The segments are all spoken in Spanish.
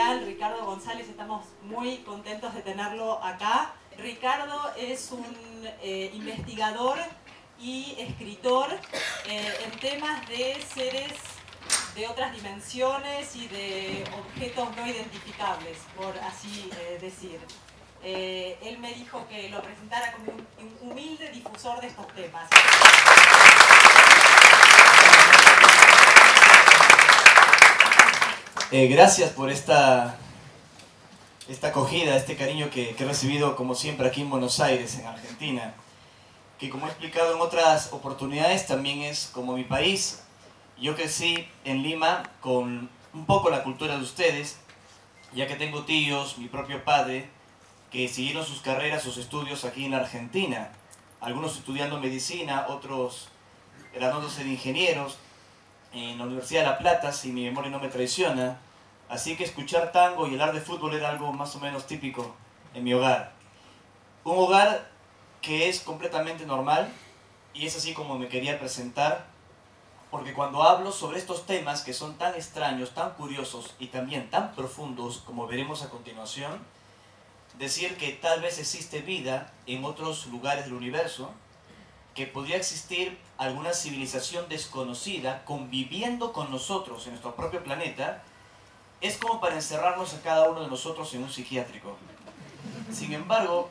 Ricardo González, estamos muy contentos de tenerlo acá. Ricardo es un eh, investigador y escritor eh, en temas de seres de otras dimensiones y de objetos no identificables, por así decir. él me dijo que lo presentara como un humilde difusor de estos temas. Eh, gracias por esta, esta acogida, este cariño que, he recibido como siempre aquí en Buenos Aires, en Argentina, que como he explicado en otras oportunidades también es como mi país. Yo crecí en Lima con un poco la cultura de ustedes, ya que tengo tíos, mi propio padre, que siguieron sus carreras, sus estudios aquí en Argentina. Algunos estudiando medicina, otros graduándose de ingenieros, en la Universidad de La Plata, si mi memoria no me traiciona. Así que escuchar tango y hablar de fútbol era algo más o menos típico en mi hogar. Un hogar que es completamente normal y es así como me quería presentar, porque cuando hablo sobre estos temas que son tan extraños, tan curiosos y también tan profundos como veremos a continuación, decir que tal vez existe vida en otros lugares del universo, que podría existir alguna civilización desconocida conviviendo con nosotros en nuestro propio planeta, es como para encerrarnos a cada uno de nosotros en un psiquiátrico. Sin embargo,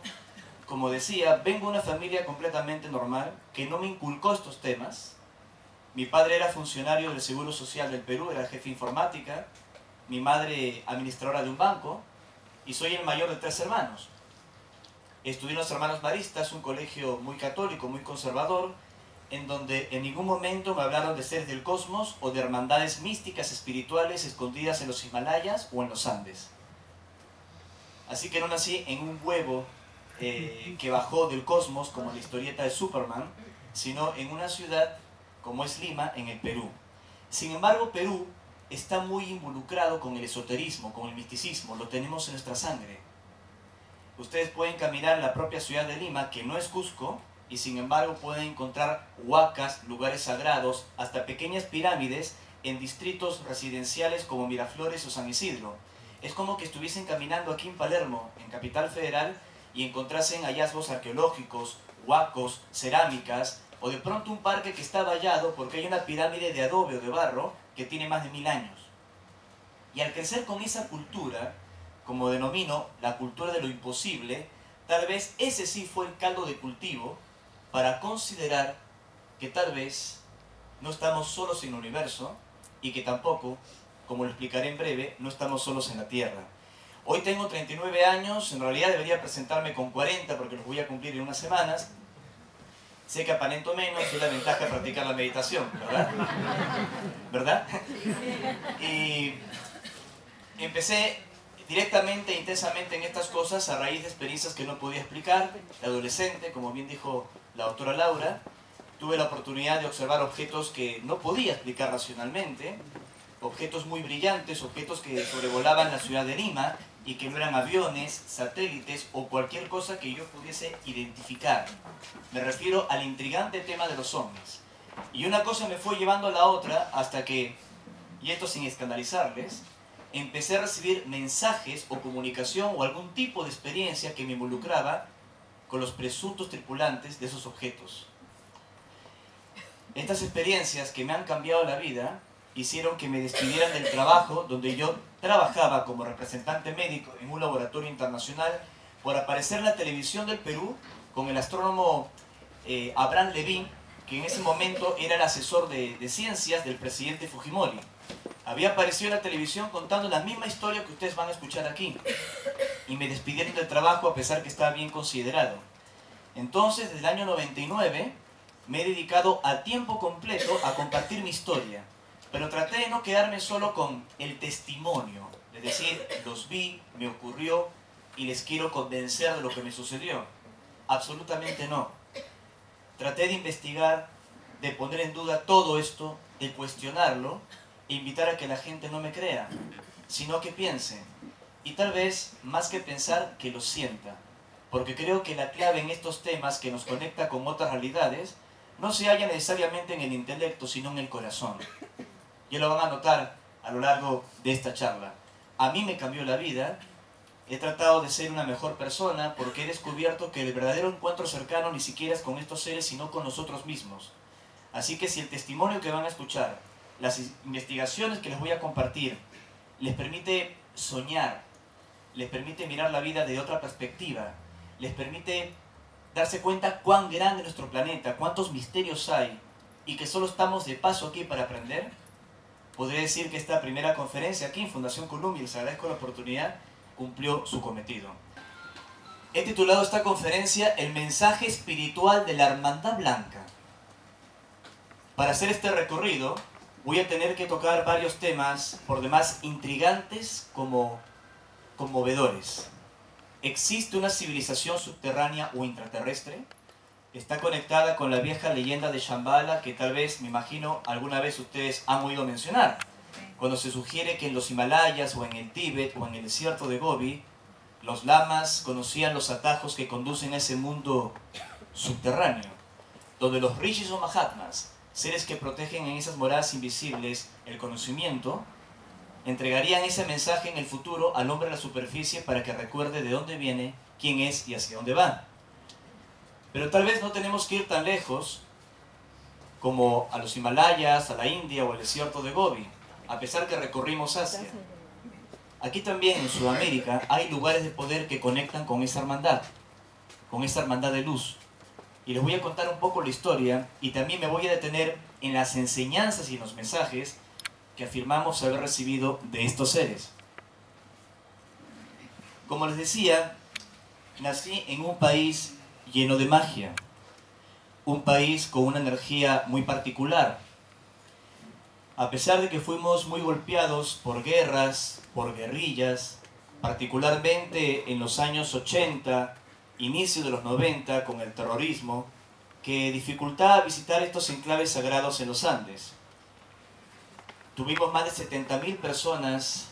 como decía, vengo de una familia completamente normal que no me inculcó estos temas. Mi padre era funcionario del Seguro Social del Perú, era jefe informática, mi madre administradora de un banco, y soy el mayor de tres hermanos. Estudié en los Hermanos Maristas, un colegio muy católico, muy conservador, en donde en ningún momento me hablaron de seres del cosmos o de hermandades místicas espirituales escondidas en los Himalayas o en los Andes. Así que no nací en un huevo eh, que bajó del cosmos como la historieta de Superman, sino en una ciudad como es Lima, en el Perú. Sin embargo, Perú está muy involucrado con el esoterismo, con el misticismo, lo tenemos en nuestra sangre. Ustedes pueden caminar la propia ciudad de Lima, que no es Cusco, y sin embargo pueden encontrar huacas, lugares sagrados, hasta pequeñas pirámides en distritos residenciales como Miraflores o San Isidro. Es como que estuviesen caminando aquí en Palermo, en Capital Federal, y encontrasen hallazgos arqueológicos, huacos, cerámicas, o de pronto un parque que está vallado porque hay una pirámide de adobe o de barro que tiene más de mil años. Y al crecer con esa cultura, como denomino la cultura de lo imposible, tal vez ese sí fue el caldo de cultivo para considerar que tal vez no estamos solos en el universo y que tampoco, como lo explicaré en breve, no estamos solos en la Tierra. Hoy tengo 39 años, en realidad debería presentarme con 40 porque los voy a cumplir en unas semanas. Sé que aparento menos, es la ventaja de practicar la meditación, ¿verdad? ¿Verdad? Y empecé directamente e intensamente en estas cosas a raíz de experiencias que no podía explicar. De adolescente, como bien dijo la doctora Laura, tuve la oportunidad de observar objetos que no podía explicar racionalmente, objetos muy brillantes, objetos que sobrevolaban la ciudad de Lima y que no eran aviones, satélites o cualquier cosa que yo pudiese identificar. Me refiero al intrigante tema de los ovnis. Y una cosa me fue llevando a la otra hasta que, y esto sin escandalizarles, empecé a recibir mensajes o comunicación o algún tipo de experiencia que me involucraba con los presuntos tripulantes de esos objetos. Estas experiencias que me han cambiado la vida hicieron que me despidieran del trabajo donde yo trabajaba como representante médico en un laboratorio internacional por aparecer en la televisión del Perú con el astrónomo eh, Abraham Levin, que en ese momento era el asesor de, de ciencias del presidente Fujimori había aparecido en la televisión contando la misma historia que ustedes van a escuchar aquí. Y me despidieron del trabajo a pesar que estaba bien considerado. Entonces, desde el año 99, me he dedicado a tiempo completo a compartir mi historia. Pero traté de no quedarme solo con el testimonio. Es decir, los vi, me ocurrió y les quiero convencer de lo que me sucedió. Absolutamente no. Traté de investigar, de poner en duda todo esto, de cuestionarlo invitar a que la gente no me crea, sino que piense. Y tal vez, más que pensar, que lo sienta. Porque creo que la clave en estos temas que nos conecta con otras realidades no se halla necesariamente en el intelecto, sino en el corazón. Ya lo van a notar a lo largo de esta charla. A mí me cambió la vida, he tratado de ser una mejor persona porque he descubierto que el verdadero encuentro cercano ni siquiera es con estos seres, sino con nosotros mismos. Así que si el testimonio que van a escuchar, las investigaciones que les voy a compartir, les permite soñar, les permite mirar la vida de otra perspectiva, les permite darse cuenta cuán grande es nuestro planeta, cuántos misterios hay y que solo estamos de paso aquí para aprender, podría decir que esta primera conferencia aquí en Fundación Columbia, les agradezco la oportunidad, cumplió su cometido. He titulado esta conferencia El mensaje espiritual de la Hermandad Blanca. Para hacer este recorrido voy a tener que tocar varios temas por demás intrigantes como conmovedores. ¿Existe una civilización subterránea o intraterrestre? Está conectada con la vieja leyenda de Shambhala que tal vez, me imagino, alguna vez ustedes han oído mencionar. Cuando se sugiere que en los Himalayas o en el Tíbet o en el desierto de Gobi, los lamas conocían los atajos que conducen a ese mundo subterráneo, donde los rishis o mahatmas, seres que protegen en esas moradas invisibles el conocimiento, entregarían ese mensaje en el futuro al hombre de la superficie para que recuerde de dónde viene, quién es y hacia dónde va. Pero tal vez no tenemos que ir tan lejos como a los Himalayas, a la India o al desierto de Gobi, a pesar que recorrimos Asia. Aquí también en Sudamérica hay lugares de poder que conectan con esa hermandad, con esa hermandad de luz. Y les voy a contar un poco la historia y también me voy a detener en las enseñanzas y en los mensajes que afirmamos haber recibido de estos seres. Como les decía, nací en un país lleno de magia, un país con una energía muy particular. A pesar de que fuimos muy golpeados por guerras, por guerrillas, particularmente en los años 80, inicio de los 90, con el terrorismo, que dificultaba visitar estos enclaves sagrados en los Andes. Tuvimos más de 70.000 personas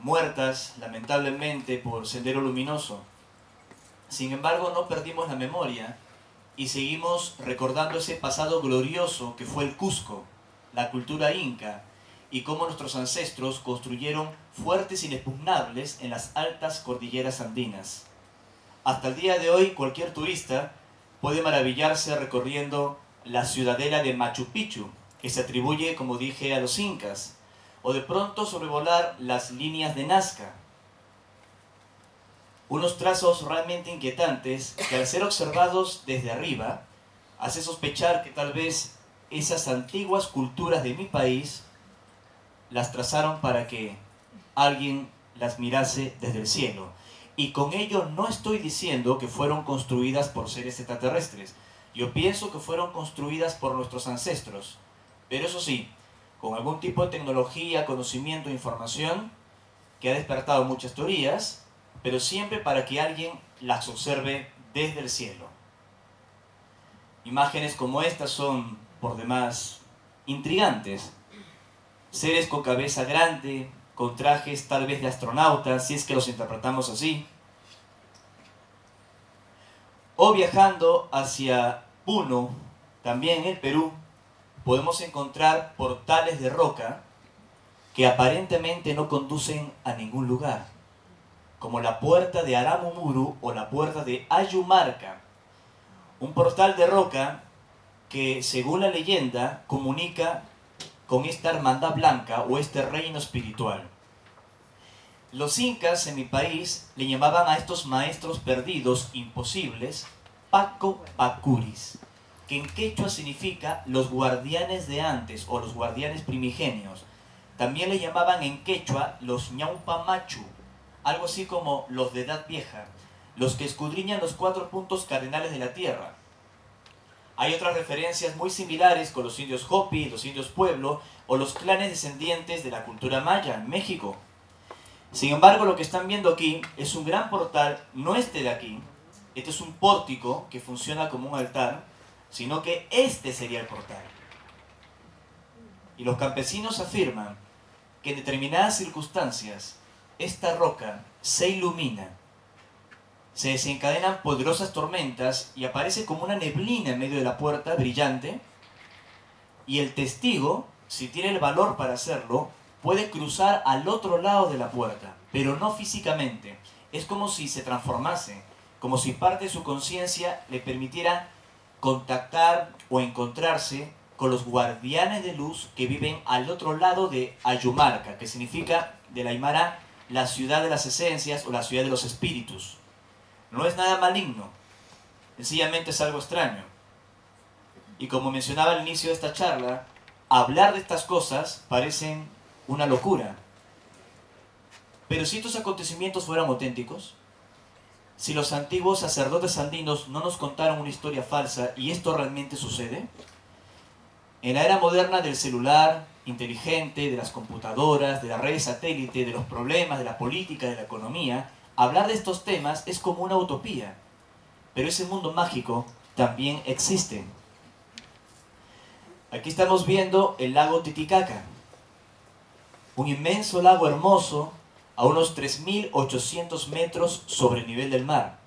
muertas, lamentablemente, por Sendero Luminoso. Sin embargo, no perdimos la memoria y seguimos recordando ese pasado glorioso que fue el Cusco, la cultura inca, y cómo nuestros ancestros construyeron fuertes inexpugnables en las altas cordilleras andinas. Hasta el día de hoy, cualquier turista puede maravillarse recorriendo la ciudadela de Machu Picchu, que se atribuye, como dije, a los incas, o de pronto sobrevolar las líneas de Nazca. Unos trazos realmente inquietantes que al ser observados desde arriba, hace sospechar que tal vez esas antiguas culturas de mi país las trazaron para que alguien las mirase desde el cielo. Y con ello no estoy diciendo que fueron construidas por seres extraterrestres. Yo pienso que fueron construidas por nuestros ancestros pero eso sí, con algún tipo de tecnología, conocimiento, información, que ha despertado muchas teorías, pero siempre para que alguien las observe desde el cielo. Imágenes como estas son, por demás, intrigantes. Seres con cabeza grande, con trajes tal vez de astronautas, si es que los interpretamos así. O viajando hacia Puno, también en el Perú, podemos encontrar portales de roca que aparentemente no conducen a ningún lugar, como la puerta de Aramumuru o la puerta de Ayumarca, un portal de roca que, según la leyenda, comunica con esta hermandad blanca o este reino espiritual. Los incas en mi país le llamaban a estos maestros perdidos imposibles Paco Pacuris que en quechua significa los guardianes de antes o los guardianes primigenios. También le llamaban en quechua los ñaupamachu, algo así como los de edad vieja, los que escudriñan los cuatro puntos cardinales de la tierra. Hay otras referencias muy similares con los indios Hopi, los indios Pueblo o los clanes descendientes de la cultura maya en México. Sin embargo, lo que están viendo aquí es un gran portal, no este de aquí, este es un pórtico que funciona como un altar, sino que este sería el portal. Y los campesinos afirman que en determinadas circunstancias esta roca se ilumina, se desencadenan poderosas tormentas y aparece como una neblina en medio de la puerta brillante y el testigo, si tiene el valor para hacerlo, puede cruzar al otro lado de la puerta, pero no físicamente. Es como si se transformase, como si parte de su conciencia le permitiera contactar o encontrarse con los guardianes de luz que viven al otro lado de Ayumarca, que significa de la Aymara la ciudad de las esencias o la ciudad de los espíritus. No es nada maligno, sencillamente es algo extraño. Y como mencionaba al inicio de esta charla, hablar de estas cosas parecen una locura. Pero si estos acontecimientos fueran auténticos, si los antiguos sacerdotes andinos no nos contaron una historia falsa y esto realmente sucede, en la era moderna del celular inteligente, de las computadoras, de las redes satélite, de los problemas, de la política, de la economía, hablar de estos temas es como una utopía. Pero ese mundo mágico también existe. Aquí estamos viendo el lago Titicaca, un inmenso lago hermoso a unos 3.800 metros sobre el nivel del mar.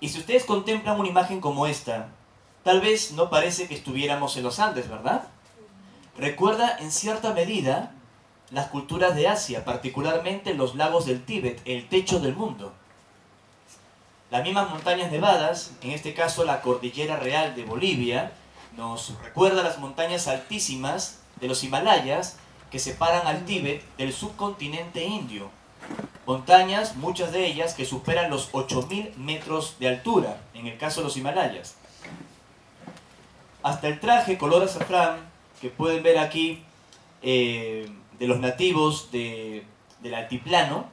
Y si ustedes contemplan una imagen como esta, tal vez no parece que estuviéramos en los Andes, ¿verdad? Recuerda en cierta medida las culturas de Asia, particularmente los lagos del Tíbet, el techo del mundo. Las mismas montañas nevadas, en este caso la cordillera real de Bolivia, nos recuerda las montañas altísimas de los Himalayas que separan al Tíbet del subcontinente indio. Montañas, muchas de ellas, que superan los 8.000 metros de altura, en el caso de los Himalayas. Hasta el traje color azafrán que pueden ver aquí eh, de los nativos de, del altiplano,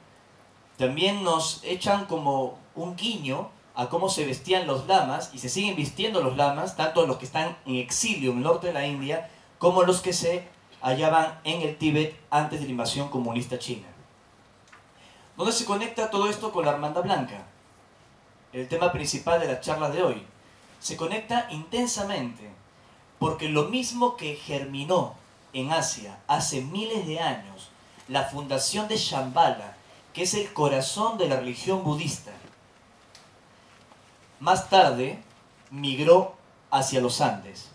también nos echan como un guiño a cómo se vestían los lamas y se siguen vistiendo los lamas, tanto los que están en exilio en el norte de la India como los que se hallaban en el Tíbet antes de la invasión comunista china. ¿Dónde se conecta todo esto con la Hermandad Blanca? El tema principal de la charla de hoy. Se conecta intensamente, porque lo mismo que germinó en Asia hace miles de años, la fundación de Shambhala, que es el corazón de la religión budista, más tarde migró hacia los Andes.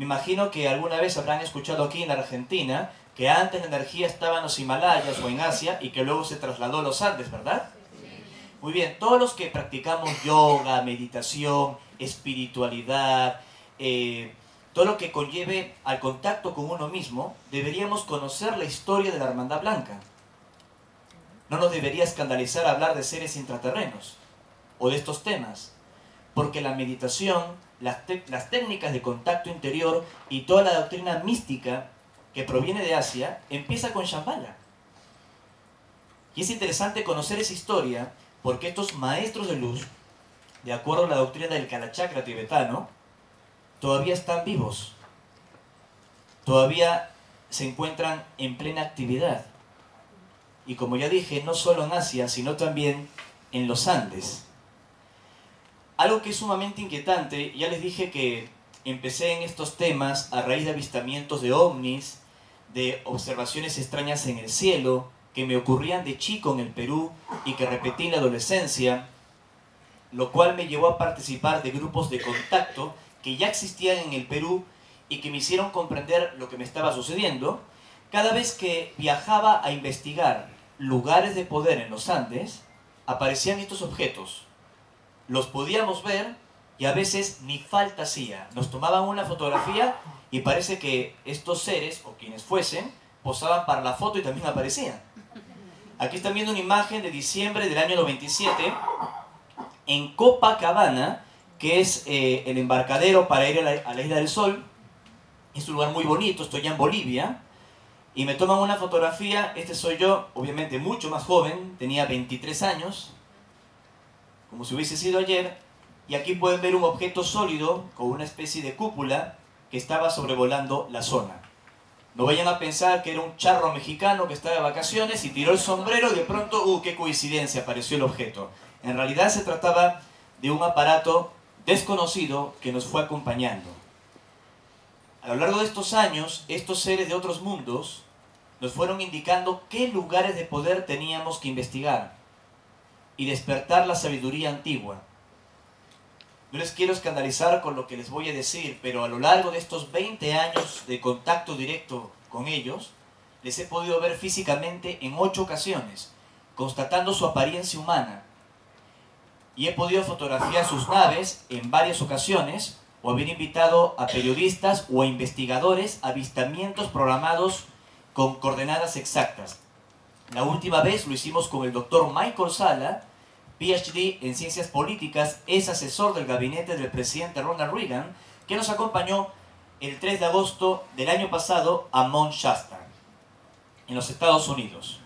Me imagino que alguna vez habrán escuchado aquí en Argentina que antes la energía estaba en los Himalayas o en Asia y que luego se trasladó a los Andes, ¿verdad? Muy bien, todos los que practicamos yoga, meditación, espiritualidad, eh, todo lo que conlleve al contacto con uno mismo, deberíamos conocer la historia de la Hermandad Blanca. No nos debería escandalizar hablar de seres intraterrenos o de estos temas porque la meditación, las, las técnicas de contacto interior y toda la doctrina mística que proviene de Asia empieza con Shambhala. Y es interesante conocer esa historia porque estos maestros de luz, de acuerdo a la doctrina del Kalachakra tibetano, todavía están vivos. Todavía se encuentran en plena actividad. Y como ya dije, no solo en Asia, sino también en los Andes. Algo que es sumamente inquietante, ya les dije que empecé en estos temas a raíz de avistamientos de ovnis, de observaciones extrañas en el cielo, que me ocurrían de chico en el Perú y que repetí en la adolescencia, lo cual me llevó a participar de grupos de contacto que ya existían en el Perú y que me hicieron comprender lo que me estaba sucediendo. Cada vez que viajaba a investigar lugares de poder en los Andes, aparecían estos objetos, los podíamos ver y a veces ni falta hacía. Nos tomaban una fotografía y parece que estos seres, o quienes fuesen, posaban para la foto y también aparecían. Aquí están viendo una imagen de diciembre del año 97 en Copacabana, que es eh, el embarcadero para ir a la, a la Isla del Sol. Es un lugar muy bonito, estoy ya en Bolivia. Y me toman una fotografía, este soy yo, obviamente mucho más joven, tenía 23 años, como si hubiese sido ayer, y aquí pueden ver un objeto sólido con una especie de cúpula que estaba sobrevolando la zona. No vayan a pensar que era un charro mexicano que estaba de vacaciones y tiró el sombrero y de pronto, ¡uh, qué coincidencia! apareció el objeto. En realidad se trataba de un aparato desconocido que nos fue acompañando. A lo largo de estos años, estos seres de otros mundos nos fueron indicando qué lugares de poder teníamos que investigar y despertar la sabiduría antigua. No les quiero escandalizar con lo que les voy a decir, pero a lo largo de estos 20 años de contacto directo con ellos, les he podido ver físicamente en ocho ocasiones, constatando su apariencia humana. Y he podido fotografiar sus naves en varias ocasiones o haber invitado a periodistas o a investigadores a avistamientos programados con coordenadas exactas. La última vez lo hicimos con el doctor Michael Sala, PhD en ciencias políticas, es asesor del gabinete del presidente Ronald Reagan, que nos acompañó el 3 de agosto del año pasado a Mount Shasta, en los Estados Unidos.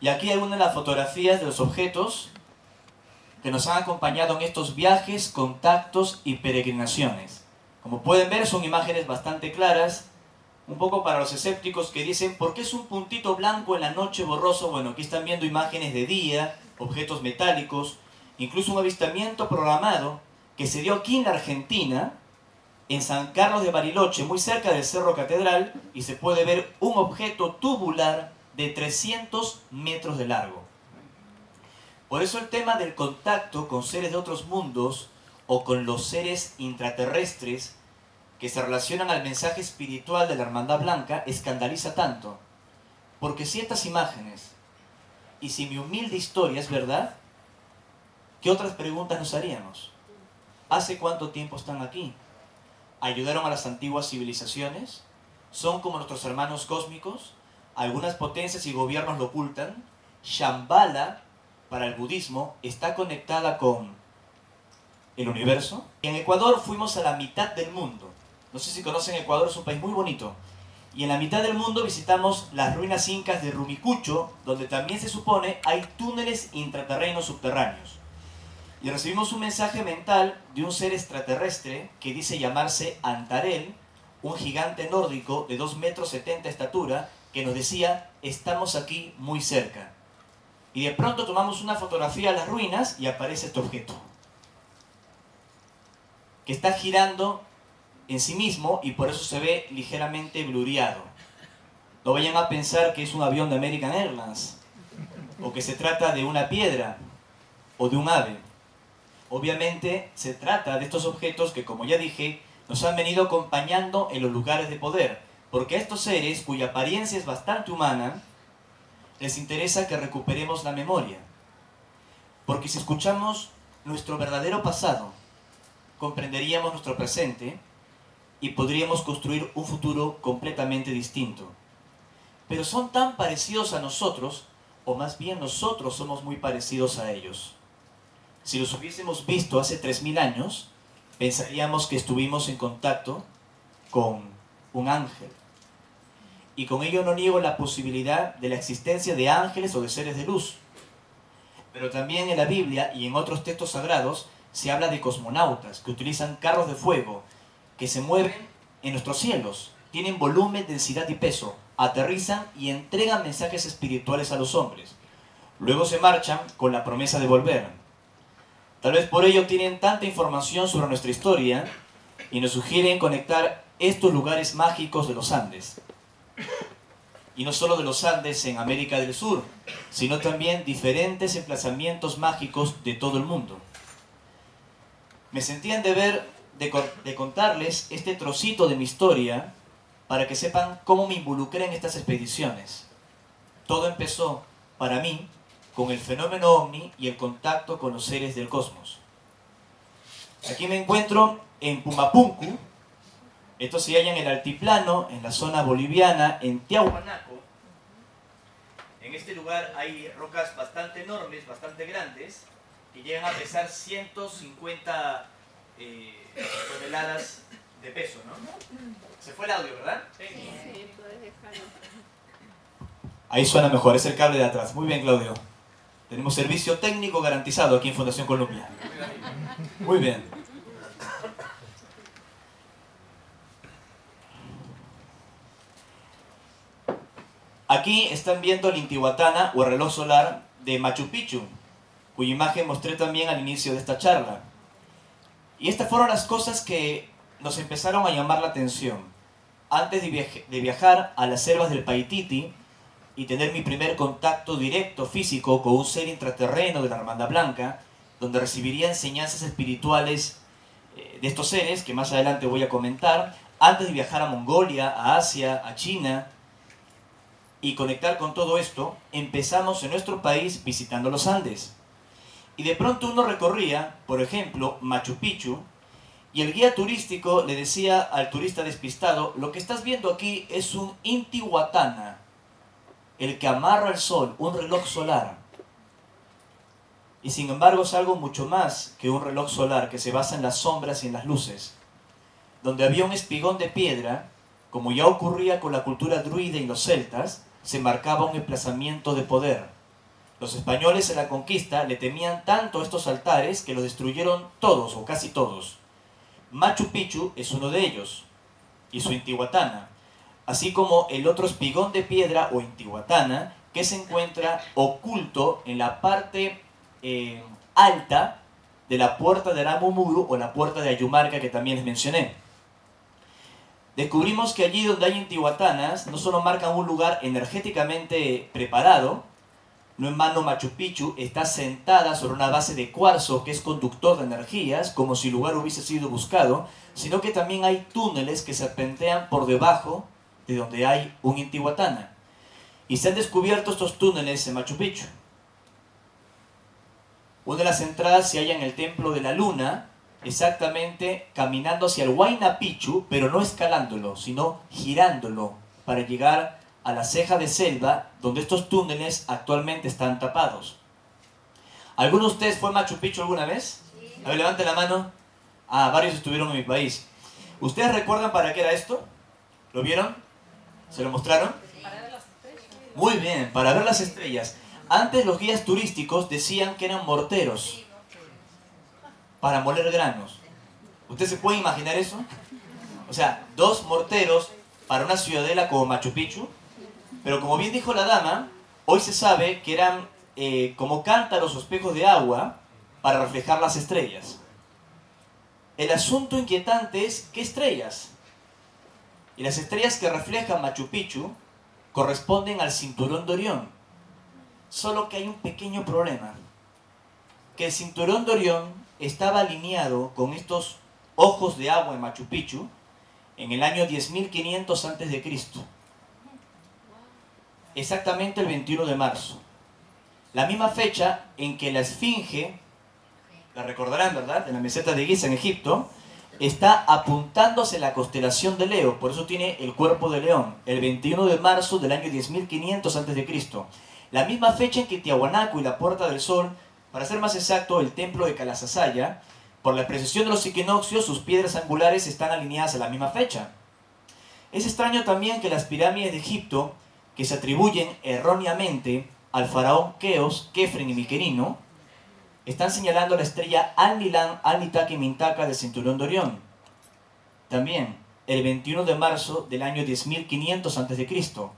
Y aquí una de las fotografías de los objetos que nos han acompañado en estos viajes, contactos y peregrinaciones. Como pueden ver, son imágenes bastante claras, un poco para los escépticos que dicen, ¿por qué es un puntito blanco en la noche borroso? Bueno, aquí están viendo imágenes de día, objetos metálicos, incluso un avistamiento programado que se dio aquí en la Argentina, en San Carlos de Bariloche, muy cerca del Cerro Catedral, y se puede ver un objeto tubular de 300 metros de largo. Por eso el tema del contacto con seres de otros mundos o con los seres intraterrestres que se relacionan al mensaje espiritual de la Hermandad Blanca escandaliza tanto. Porque si estas imágenes y si mi humilde historia es verdad, ¿qué otras preguntas nos haríamos? ¿Hace cuánto tiempo están aquí? ayudaron a las antiguas civilizaciones, son como nuestros hermanos cósmicos, algunas potencias y gobiernos lo ocultan, Shambhala, para el budismo, está conectada con el universo. En Ecuador fuimos a la mitad del mundo. No sé si conocen Ecuador, es un país muy bonito. Y en la mitad del mundo visitamos las ruinas incas de Rumicucho, donde también se supone hay túneles intraterrenos subterráneos y recibimos un mensaje mental de un ser extraterrestre que dice llamarse Antarel, un gigante nórdico de 2 metros 70 estatura, que nos decía, estamos aquí muy cerca. Y de pronto tomamos una fotografía de las ruinas y aparece este objeto, que está girando en sí mismo y por eso se ve ligeramente blureado. No vayan a pensar que es un avión de American Airlines, o que se trata de una piedra, o de un ave. Obviamente se trata de estos objetos que, como ya dije, nos han venido acompañando en los lugares de poder, porque a estos seres, cuya apariencia es bastante humana, les interesa que recuperemos la memoria. Porque si escuchamos nuestro verdadero pasado, comprenderíamos nuestro presente y podríamos construir un futuro completamente distinto. Pero son tan parecidos a nosotros, o más bien nosotros somos muy parecidos a ellos. Si los hubiésemos visto hace 3.000 años, pensaríamos que estuvimos en contacto con un ángel. Y con ello no niego la posibilidad de la existencia de ángeles o de seres de luz. Pero también en la Biblia y en otros textos sagrados se habla de cosmonautas que utilizan carros de fuego que se mueven en nuestros cielos, tienen volumen, densidad y peso, aterrizan y entregan mensajes espirituales a los hombres. Luego se marchan con la promesa de volver. Tal vez por ello tienen tanta información sobre nuestra historia y nos sugieren conectar estos lugares mágicos de los Andes. Y no solo de los Andes en América del Sur, sino también diferentes emplazamientos mágicos de todo el mundo. Me sentía en deber de, contarles este trocito de mi historia para que sepan cómo me involucré en estas expediciones. Todo empezó, para mí, con el fenómeno ovni y el contacto con los seres del cosmos. Aquí me encuentro en Pumapunku, esto se halla en el altiplano, en la zona boliviana, en Tiahuanaco. En este lugar hay rocas bastante enormes, bastante grandes, que llegan a pesar 150 eh, toneladas de peso, ¿no? Se fue el audio, ¿verdad? Sí. Ahí suena mejor, es el cable de atrás. Muy bien, Claudio. Tenemos servicio técnico garantizado aquí en Fundación Colombia. Muy bien. Aquí están viendo el Intihuatana o el reloj solar de Machu Picchu, cuya imagen mostré también al inicio de esta charla. Y estas fueron las cosas que nos empezaron a llamar la atención. Antes de, viajar a las selvas del Paititi, y tener mi primer contacto directo físico con un ser intraterreno de la Hermandad Blanca, donde recibiría enseñanzas espirituales eh, de estos seres, que más adelante voy a comentar, antes de viajar a Mongolia, a Asia, a China. y conectar con todo esto, empezamos en nuestro país visitando los Andes. Y de pronto uno recorría, por ejemplo, Machu Picchu, y el guía turístico le decía al turista despistado, lo que estás viendo aquí es un Intihuatana, el que amarra el sol, un reloj solar. Y sin embargo es algo mucho más que un reloj solar que se basa en las sombras y en las luces, donde había un espigón de piedra, como ya ocurría con la cultura druida y los celtas, se marcaba un emplazamiento de poder. Los españoles en la conquista le temían tanto estos altares que los destruyeron todos o casi todos. Machu Picchu es uno de ellos, y su Intihuatana, así como el otro espigón de piedra o Intihuatana que se encuentra oculto en la parte eh, alta de la puerta de Aramumuru o la puerta de Ayumarca que también les mencioné. Descubrimos que allí donde hay intihuatanas no solo marcan un lugar energéticamente preparado, no en vano Machu Picchu está sentada sobre una base de cuarzo que es conductor de energías, como si el lugar hubiese sido buscado, sino que también hay túneles que serpentean por debajo de donde hay un intihuatana. Y se han descubierto estos túneles en Machu Picchu. Una de las entradas se halla en el Templo de la Luna, exactamente caminando hacia el Huayna Picchu, pero no escalándolo, sino girándolo para llegar a la ceja de selva donde estos túneles actualmente están tapados. ¿Alguno de ustedes fue a Machu Picchu alguna vez? A ver, levante la mano. Ah, varios estuvieron en mi país. ¿Ustedes recuerdan para qué era esto? ¿Lo vieron? ¿Se lo mostraron? Para ver las estrellas. Muy bien, para ver las estrellas. Antes los guías turísticos decían que eran morteros para moler granos. ¿Usted se puede imaginar eso? O sea, dos morteros para una ciudadela como Machu Picchu, pero como bien dijo la dama, hoy se sabe que eran eh, como cántaros o espejos de agua para reflejar las estrellas. El asunto inquietante es qué estrellas. Y las estrellas que reflejan Machu Picchu corresponden al cinturón de Orión. Solo que hay un pequeño problema. Que el cinturón de Orión estaba alineado con estos ojos de agua en Machu Picchu en el año 10.500 a.C. Exactamente el 21 de marzo. La misma fecha en que la esfinge, la recordarán, ¿verdad?, de la meseta de Giza en Egipto, está apuntándose la constelación de Leo, por eso tiene el cuerpo de león, el 21 de marzo del año 10.500 a.C. La misma fecha en que Tiahuanaco y la Puerta del Sol, para ser más exacto, el templo de Calasasaya, por la precesión de los equinoccios, sus piedras angulares están alineadas a la misma fecha. Es extraño también que las pirámides de Egipto, que se atribuyen erróneamente al faraón Keos, Kefren y Miquerino, están señalando la estrella Al-Nitaki Mintaka del cinturón de Orión. También, el 21 de marzo del año 10.500 a.C.,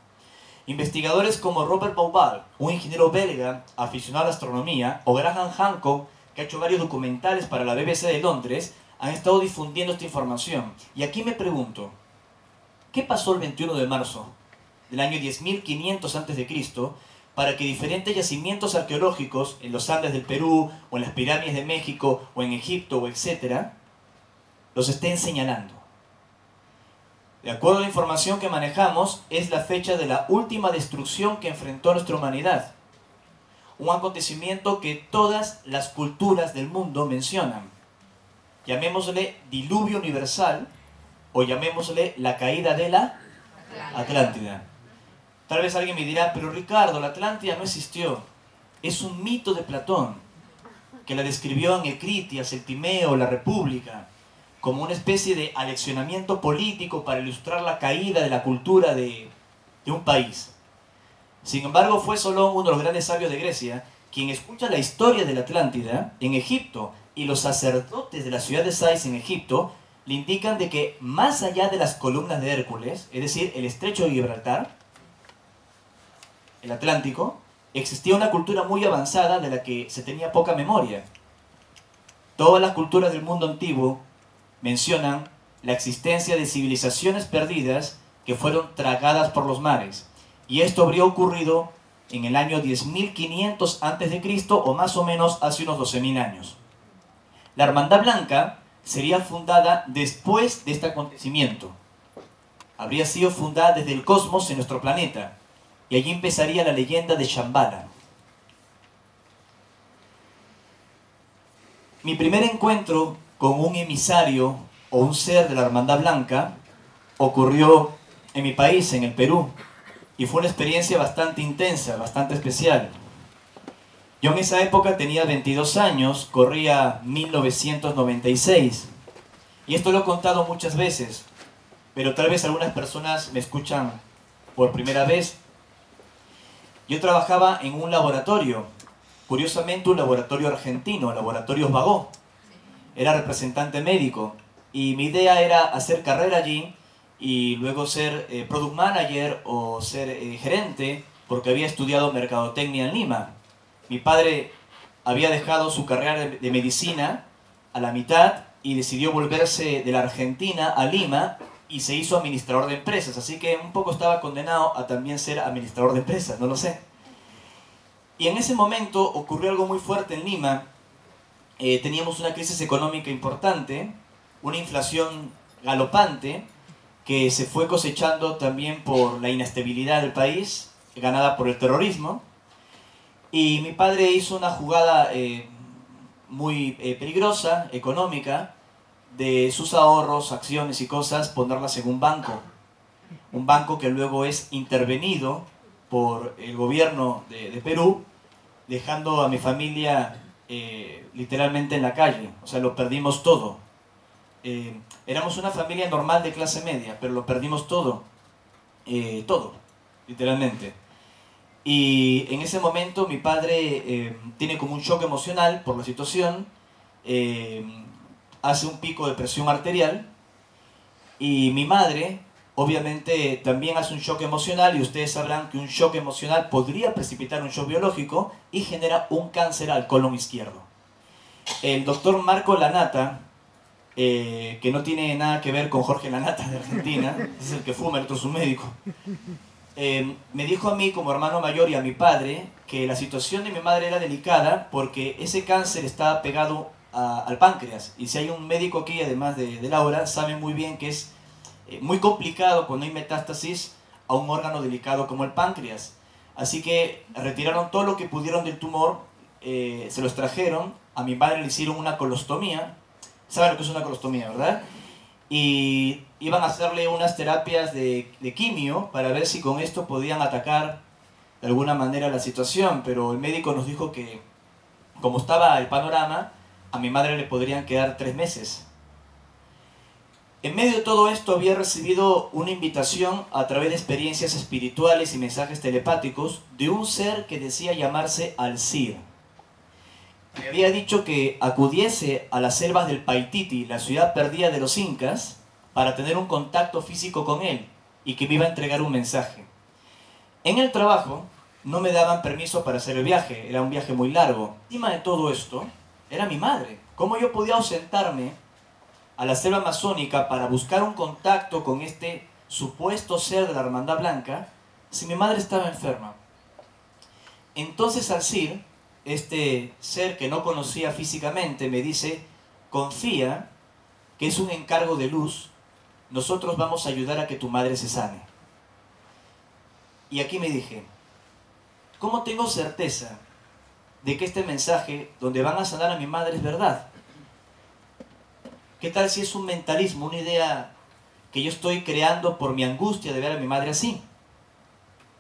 Investigadores como Robert Baubal, un ingeniero belga aficionado a la astronomía, o Graham Hancock, que ha hecho varios documentales para la BBC de Londres, han estado difundiendo esta información. Y aquí me pregunto, ¿qué pasó el 21 de marzo del año 10.500 a.C. para que diferentes yacimientos arqueológicos en los Andes del Perú, o en las pirámides de México, o en Egipto, o etcétera, los estén señalando? De acuerdo a la información que manejamos, es la fecha de la última destrucción que enfrentó nuestra humanidad. Un acontecimiento que todas las culturas del mundo mencionan. Llamémosle diluvio universal o llamémosle la caída de la Atlántida. Tal vez alguien me dirá, pero Ricardo, la Atlántida no existió. Es un mito de Platón, que la describió en el Critias, el Timeo, la República como una especie de aleccionamiento político para ilustrar la caída de la cultura de, un país. Sin embargo, fue solo uno de los grandes sabios de Grecia quien escucha la historia de la Atlántida en Egipto y los sacerdotes de la ciudad de Sais en Egipto le indican de que más allá de las columnas de Hércules, es decir, el estrecho de Gibraltar, el Atlántico, existía una cultura muy avanzada de la que se tenía poca memoria. Todas las culturas del mundo antiguo mencionan la existencia de civilizaciones perdidas que fueron tragadas por los mares. Y esto habría ocurrido en el año 10.500 a.C. o más o menos hace unos 12.000 años. La Hermandad Blanca sería fundada después de este acontecimiento. Habría sido fundada desde el cosmos en nuestro planeta. Y allí empezaría la leyenda de Shambhala. Mi primer encuentro con un emisario o un ser de la Hermandad Blanca ocurrió en mi país, en el Perú, y fue una experiencia bastante intensa, bastante especial. Yo en esa época tenía 22 años, corría 1996, y esto lo he contado muchas veces, pero tal vez algunas personas me escuchan por primera vez. Yo trabajaba en un laboratorio, curiosamente un laboratorio argentino, Laboratorios Vagó. Era representante médico y mi idea era hacer carrera allí y luego ser eh, product manager o ser eh, gerente porque había estudiado mercadotecnia en Lima. Mi padre había dejado su carrera de medicina a la mitad y decidió volverse de la Argentina a Lima y se hizo administrador de empresas, así que un poco estaba condenado a también ser administrador de empresas, no lo sé. Y en ese momento ocurrió algo muy fuerte en Lima, eh, teníamos una crisis económica importante, una inflación galopante, que se fue cosechando también por la inestabilidad del país, ganada por el terrorismo, y mi padre hizo una jugada eh, muy eh, peligrosa, económica, de sus ahorros, acciones y cosas, ponerlas en un banco. Un banco que luego es intervenido por el gobierno de, Perú, dejando a mi familia eh, literalmente en la calle. O sea, lo perdimos todo. Eh, éramos una familia normal de clase media, pero lo perdimos todo. Eh, todo, literalmente. Y en ese momento mi padre tiene como un shock emocional por la situación hace un pico de presión arterial y mi madre obviamente también hace un shock emocional y ustedes sabrán que un shock emocional podría precipitar un shock biológico y genera un cáncer al colon izquierdo. El doctor Marco Lanata, eh, que no tiene nada que ver con Jorge Lanata de Argentina, es el que fuma, el otro es un médico, eh, me dijo a mí como hermano mayor y a mi padre que la situación de mi madre era delicada porque ese cáncer estaba pegado al páncreas. Y si hay un médico aquí, además de, Laura, sabe muy bien que es eh, muy complicado cuando hay metástasis a un órgano delicado como el páncreas. Así que retiraron todo lo que pudieron del tumor, eh, se lo extrajeron, a mi padre le hicieron una colostomía. ¿Saben lo que es una colostomía, verdad? Y iban a hacerle unas terapias de, de quimio para ver si con esto podían atacar de alguna manera la situación, pero el médico nos dijo que como estaba el panorama, a mi madre le podrían quedar tres meses. En medio de todo esto había recibido una invitación a través de experiencias espirituales y mensajes telepáticos de un ser que decía llamarse Alcir. Me había dicho que acudiese a las selvas del Paititi, la ciudad perdida de los incas, para tener un contacto físico con él y que me iba a entregar un mensaje. En el trabajo no me daban permiso para hacer el viaje, era un viaje muy largo. Encima de todo esto, era mi madre. ¿Cómo yo podía ausentarme a la selva amazónica para buscar un contacto con este supuesto ser de la Hermandad Blanca si mi madre estaba enferma? Entonces Alcir, este ser que no conocía físicamente, me dice, confía que es un encargo de luz, nosotros vamos a ayudar a que tu madre se sane. Y aquí me dije, ¿cómo tengo certeza de que este mensaje donde van a sanar a mi madre es verdad. ¿Qué tal si es un mentalismo, una idea que yo estoy creando por mi angustia de ver a mi madre así?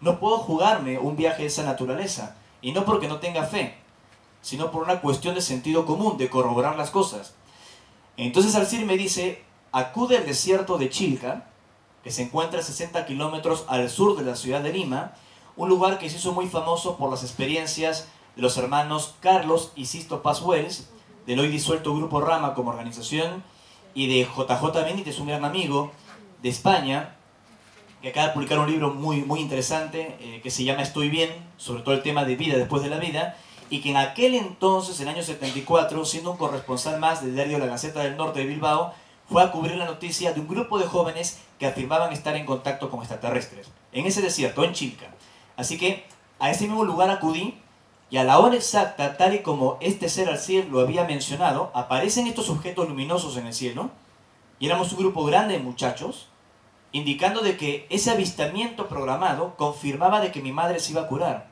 No puedo jugarme un viaje de esa naturaleza, y no porque no tenga fe, sino por una cuestión de sentido común, de corroborar las cosas. Entonces Alcir me dice, acude al desierto de Chilca, que se encuentra a 60 kilómetros al sur de la ciudad de Lima, un lugar que se hizo muy famoso por las experiencias de los hermanos Carlos y Sisto Paz Wells, del hoy disuelto Grupo Rama como organización, y de JJ Benítez, un gran amigo de España, que acaba de publicar un libro muy, muy interesante eh, que se llama Estoy bien, sobre todo el tema de vida después de la vida, y que en aquel entonces, en el año 74, siendo un corresponsal más del diario La Gaceta del Norte de Bilbao, fue a cubrir la noticia de un grupo de jóvenes que afirmaban estar en contacto con extraterrestres, en ese desierto, en Chilca. Así que a ese mismo lugar acudí y a la hora exacta, tal y como este ser al cielo lo había mencionado, aparecen estos objetos luminosos en el cielo. Y éramos un grupo grande de muchachos. indicando de que ese avistamiento programado confirmaba de que mi madre se iba a curar.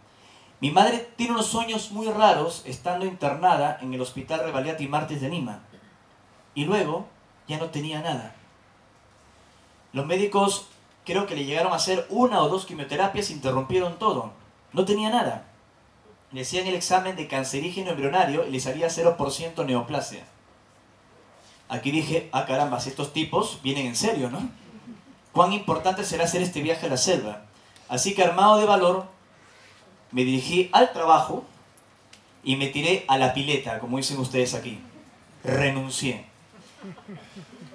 Mi madre tiene unos sueños muy raros estando internada en el Hospital Revaliati Martes de Lima. Y luego ya no tenía nada. Los médicos creo que le llegaron a hacer una o dos quimioterapias, interrumpieron todo. No tenía nada. Le hacían el examen de cancerígeno embrionario y le salía 0% neoplasia. Aquí dije, ah caramba, estos tipos vienen en serio, ¿no? Cuán importante será hacer este viaje a la selva. Así que armado de valor, me dirigí al trabajo y me tiré a la pileta, como dicen ustedes aquí. Renuncié.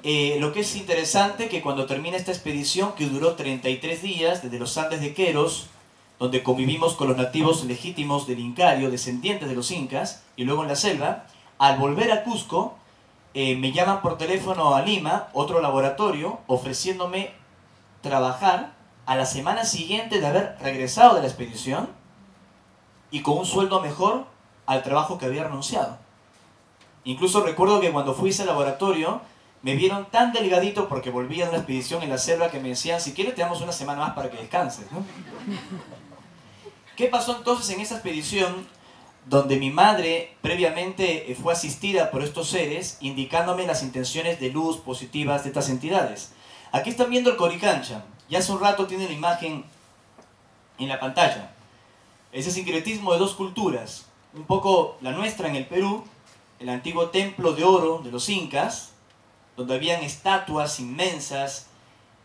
Eh, lo que es interesante que cuando termina esta expedición, que duró 33 días, desde los Andes de Queros, donde convivimos con los nativos legítimos del Incario, descendientes de los incas, y luego en la selva, al volver a Cusco, eh, me llaman por teléfono a Lima, otro laboratorio, ofreciéndome trabajar a la semana siguiente de haber regresado de la expedición y con un sueldo mejor al trabajo que había renunciado. Incluso recuerdo que cuando fui a ese laboratorio me vieron tan delgadito porque volvía de una expedición en la selva que me decían, si quieres te damos una semana más para que descanses. ¿Qué pasó entonces en esa expedición donde mi madre previamente eh, fue asistida por estos seres indicándome las intenciones de luz positivas de estas entidades? Aquí están viendo el Coricancha. Ya hace un rato tiene la imagen en la pantalla. Ese sincretismo de dos culturas. Un poco la nuestra en el Perú, el antiguo templo de oro de los incas, donde habían estatuas inmensas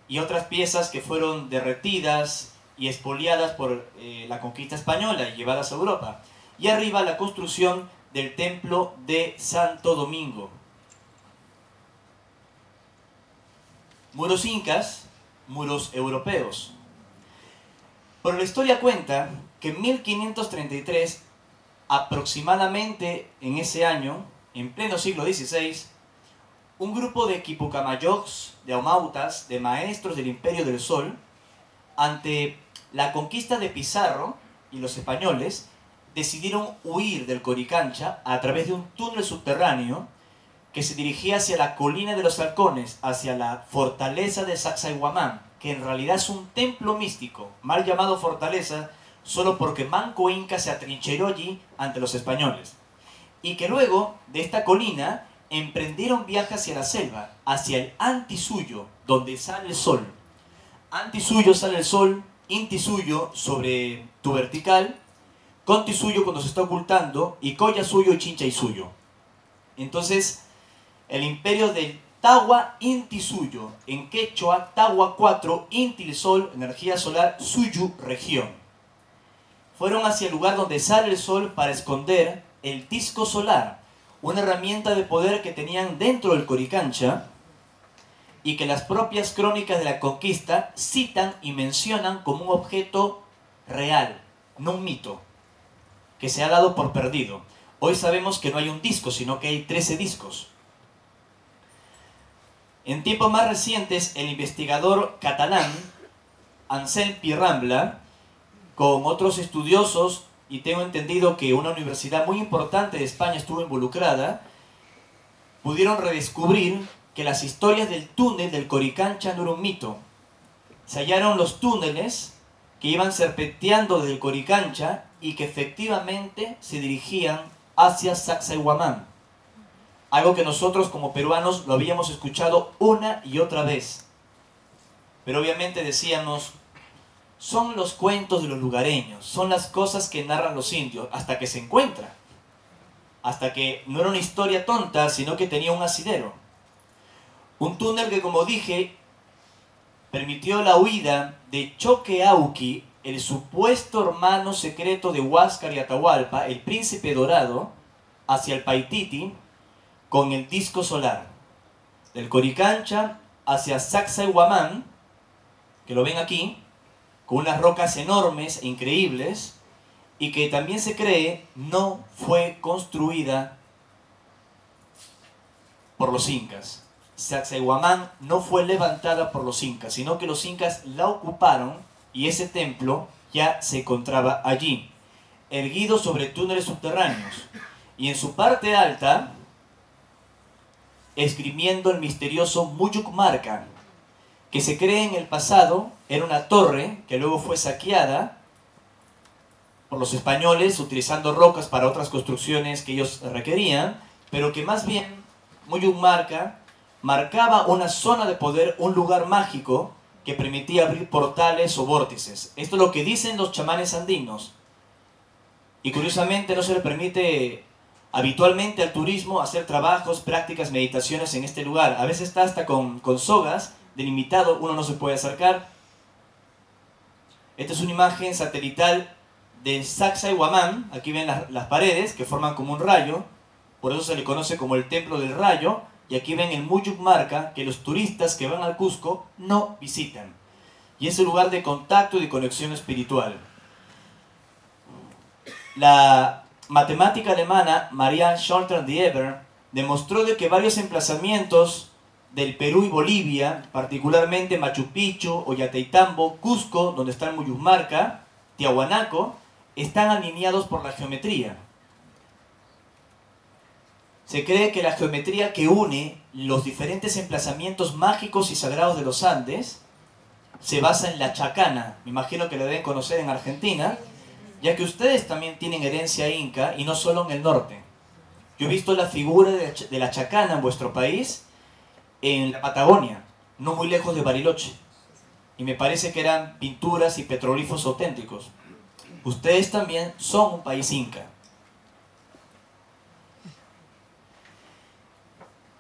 y otras piezas que fueron derretidas y expoliadas por eh, la conquista española y llevadas a Europa. Y arriba la construcción del templo de Santo Domingo, muros incas, muros europeos. Pero la historia cuenta que en 1533, aproximadamente en ese año, en pleno siglo XVI, un grupo de Quipucamayocs, de Aumautas, de maestros del Imperio del Sol, ante la conquista de Pizarro y los españoles, decidieron huir del Coricancha a través de un túnel subterráneo que se dirigía hacia la colina de los halcones, hacia la fortaleza de Sacsayhuamán, que en realidad es un templo místico, mal llamado fortaleza, solo porque Manco Inca se atrincheró allí ante los españoles. Y que luego de esta colina emprendieron viaje hacia la selva, hacia el Antisuyo, donde sale el sol. Antisuyo sale el sol, Intisuyo sobre tu vertical, Contisuyo cuando se está ocultando y Coya suyo y Chincha y suyo. Entonces, el imperio del Tawa Inti Suyo, en quechua Tawa 4, Inti Sol, energía solar, Suyu, región. Fueron hacia el lugar donde sale el sol para esconder el disco solar, una herramienta de poder que tenían dentro del Coricancha y que las propias crónicas de la conquista citan y mencionan como un objeto real, no un mito, que se ha dado por perdido. Hoy sabemos que no hay un disco, sino que hay 13 discos. En tiempos más recientes, el investigador catalán Ansel Pirrambla, con otros estudiosos, y tengo entendido que una universidad muy importante de España estuvo involucrada, pudieron redescubrir que las historias del túnel del Coricancha no eran un mito. Se hallaron los túneles que iban serpenteando desde el Coricancha y que efectivamente se dirigían hacia Sacsayhuamán algo que nosotros como peruanos lo habíamos escuchado una y otra vez. Pero obviamente decíamos, son los cuentos de los lugareños, son las cosas que narran los indios, hasta que se encuentra. Hasta que no era una historia tonta, sino que tenía un asidero. Un túnel que, como dije, permitió la huida de Choqueauqui, el supuesto hermano secreto de Huáscar y Atahualpa, el príncipe dorado, hacia el Paititi, con el disco solar. Del Coricancha hacia Sacsayhuamán, que lo ven aquí, con unas rocas enormes e increíbles, y que también se cree no fue construida por los incas. Sacsayhuamán no fue levantada por los incas, sino que los incas la ocuparon y ese templo ya se encontraba allí, erguido sobre túneles subterráneos. Y en su parte alta, esgrimiendo el misterioso Muyuk Marca, que se cree en el pasado era una torre que luego fue saqueada por los españoles utilizando rocas para otras construcciones que ellos requerían, pero que más bien Muyumarca marcaba una zona de poder, un lugar mágico que permitía abrir portales o vórtices. Esto es lo que dicen los chamanes andinos. Y curiosamente no se le permite habitualmente al turismo hacer trabajos, prácticas, meditaciones en este lugar. A veces está hasta con, con sogas, delimitado, uno no se puede acercar. Esta es una imagen satelital de Guamán. Aquí ven las paredes que forman como un rayo. Por eso se le conoce como el Templo del Rayo. Y aquí ven el Muyuk Marca que los turistas que van al Cusco no visitan. Y es un lugar de contacto y de conexión espiritual. La matemática alemana Marianne Scholter de Eber demostró de que varios emplazamientos del Perú y Bolivia, particularmente Machu Picchu, Ollantaytambo, Cusco, donde está el Muyusmarca, Tiahuanaco, están alineados por la geometría. Se cree que la geometría que une los diferentes emplazamientos mágicos y sagrados de los Andes se basa en la chacana, me imagino que la deben conocer en Argentina, ya que ustedes también tienen herencia inca y no solo en el norte. Yo he visto la figura de la chacana en vuestro país, en la Patagonia, no muy lejos de Bariloche, y me parece que eran pinturas y petroglifos auténticos. Ustedes también son un país inca.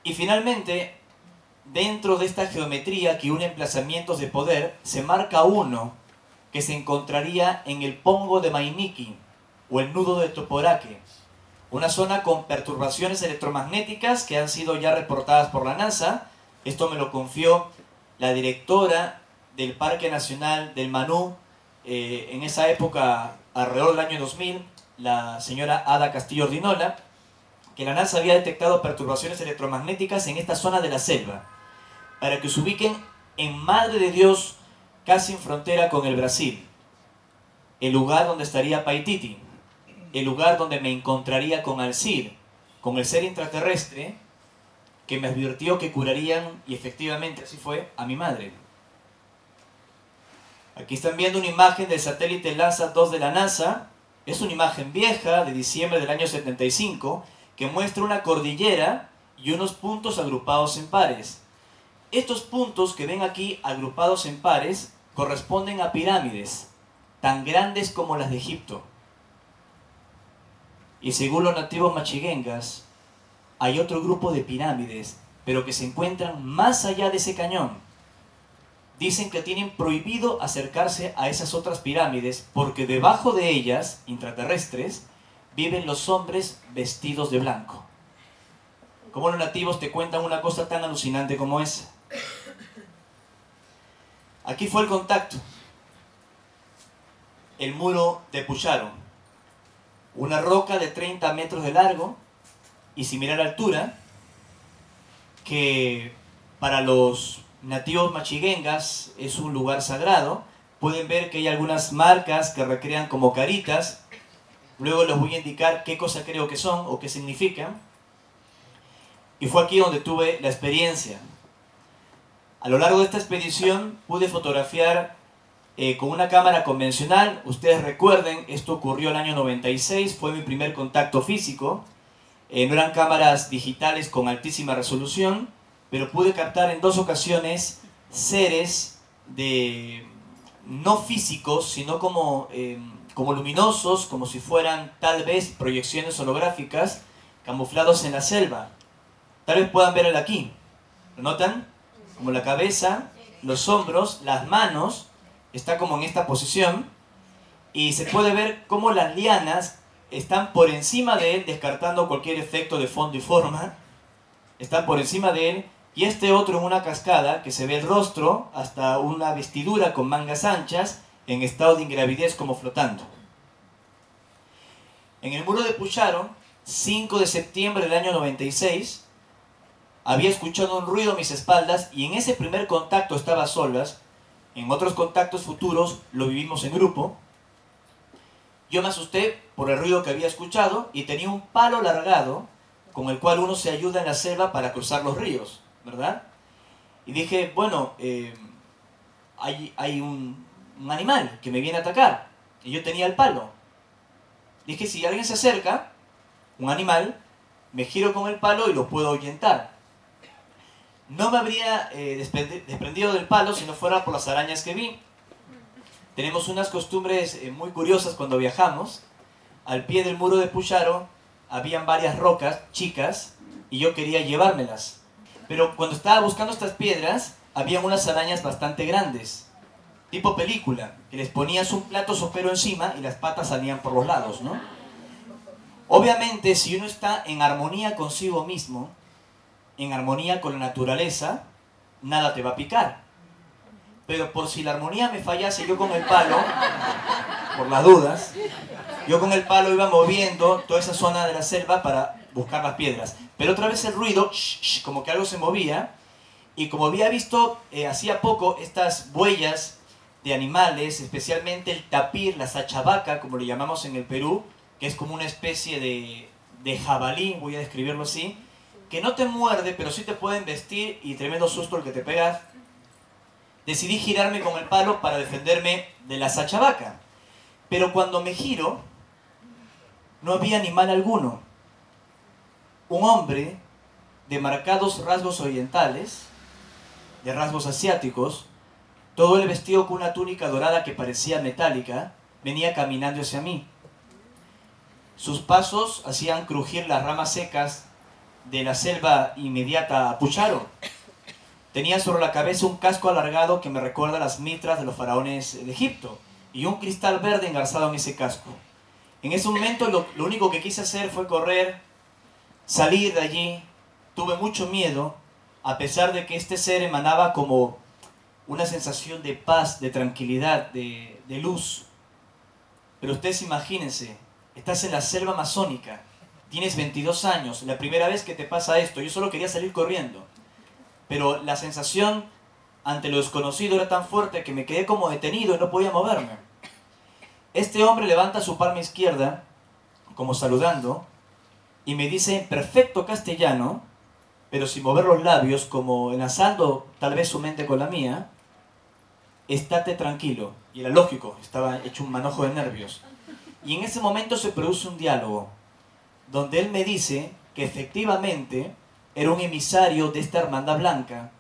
Y finalmente, dentro de esta geometría que une emplazamientos de poder, se marca uno que se encontraría en el Pongo de Mainiki o el nudo de Toporaque, una zona con perturbaciones electromagnéticas que han sido ya reportadas por la NASA. Esto me lo confió la directora del Parque Nacional del Manú eh, en esa época, alrededor del año 2000, la señora Ada Castillo Ordinola, que la NASA había detectado perturbaciones electromagnéticas en esta zona de la selva, para que se ubiquen en Madre de Dios, casi en frontera con el Brasil, el lugar donde estaría Paititi, el lugar donde me encontraría con Alcir, con el ser intraterrestre que me advirtió que curarían, y efectivamente así fue, a mi madre. Aquí están viendo una imagen del satélite Landsat 2 de la NASA. Es una imagen vieja de diciembre del año 75 que muestra una cordillera y unos puntos agrupados en pares. Estos puntos que ven aquí agrupados en pares corresponden a pirámides, tan grandes como las de Egipto. Y según los nativos machiguengas, hay otro grupo de pirámides, pero que se encuentran más allá de ese cañón. Dicen que tienen prohibido acercarse a esas otras pirámides porque debajo de ellas, intraterrestres, viven los hombres vestidos de blanco. ¿Cómo los nativos te cuentan una cosa tan alucinante como esa? Aquí fue el contacto. El muro de Pucharo. Una roca de 30 metros de largo y similar altura que para los nativos machiguengas es un lugar sagrado. Pueden ver que hay algunas marcas que recrean como caritas Luego les voy a indicar qué cosa creo que son o qué significan. Y fue aquí donde tuve la experiencia. A lo largo de esta expedición pude fotografiar eh, con una cámara convencional. Ustedes recuerden, esto ocurrió el año 96, fue mi primer contacto físico. Eh, no eran cámaras digitales con altísima resolución, pero pude captar en dos ocasiones seres de no físicos, sino como eh, como luminosos, como si fueran tal vez proyecciones holográficas camuflados en la selva. Tal vez puedan verlo aquí. ¿Lo notan? Como la cabeza, los hombros, las manos, está como en esta posición. Y se puede ver cómo las lianas están por encima de él, descartando cualquier efecto de fondo y forma. Están por encima de él. Y este otro en una cascada, que se ve el rostro, hasta una vestidura con mangas anchas, en estado de ingravidez como flotando. En el muro de Pucharo, 5 de septiembre del año 96, había escuchado un ruido a mis espaldas y en ese primer contacto estaba solas. En otros contactos futuros lo vivimos en grupo. Yo me asusté por el ruido que había escuchado y tenía un palo largado con el cual uno se ayuda en la selva para cruzar los ríos, ¿verdad? Y dije, bueno, eh, hay, hay un, un animal que me viene a atacar. Y yo tenía el palo. Dije, si alguien se acerca, un animal, me giro con el palo y lo puedo ahuyentar. No me habría eh, desprendido del palo si no fuera por las arañas que vi. Tenemos unas costumbres eh, muy curiosas cuando viajamos. Al pie del muro de Pucharo habían varias rocas chicas y yo quería llevármelas. Pero cuando estaba buscando estas piedras, había unas arañas bastante grandes, tipo película, que les ponías un plato sopero encima y las patas salían por los lados, ¿no? Obviamente, si uno está en armonía consigo mismo, en armonía con la naturaleza, nada te va a picar. Pero por si la armonía me fallase, yo con el palo, por las dudas, yo con el palo iba moviendo toda esa zona de la selva para buscar las piedras. Pero otra vez el ruido, como que algo se movía, y como había visto eh, hacía poco estas huellas de animales, especialmente el tapir, la sachabaca, como le llamamos en el Perú, que es como una especie de, de jabalí, voy a describirlo así, que no te muerde, pero sí te puede vestir y tremendo susto el que te pegas. Decidí girarme con el palo para defenderme de la sachabaca. Pero cuando me giro, no había animal alguno. Un hombre de marcados rasgos orientales, de rasgos asiáticos, todo el vestido con una túnica dorada que parecía metálica, venía caminando hacia mí. Sus pasos hacían crujir las ramas secas de la selva inmediata a Pucharo. Tenía sobre la cabeza un casco alargado que me recuerda las mitras de los faraones de Egipto y un cristal verde engarzado en ese casco. En ese momento lo único que quise hacer fue correr, salir de allí. Tuve mucho miedo, a pesar de que este ser emanaba como una sensación de paz, de tranquilidad, de, luz. Pero ustedes imagínense, estás en la selva amazónica, tienes 22 años, la primera vez que te pasa esto, yo solo quería salir corriendo, pero la sensación ante lo desconocido era tan fuerte que me quedé como detenido y no podía moverme. Este hombre levanta su palma izquierda, como saludando, y me dice en perfecto castellano, pero sin mover los labios, como enlazando tal vez su mente con la mía, estate tranquilo. Y era lógico, estaba hecho un manojo de nervios. Y en ese momento se produce un diálogo donde él me dice que efectivamente era un emisario de esta hermandad blanca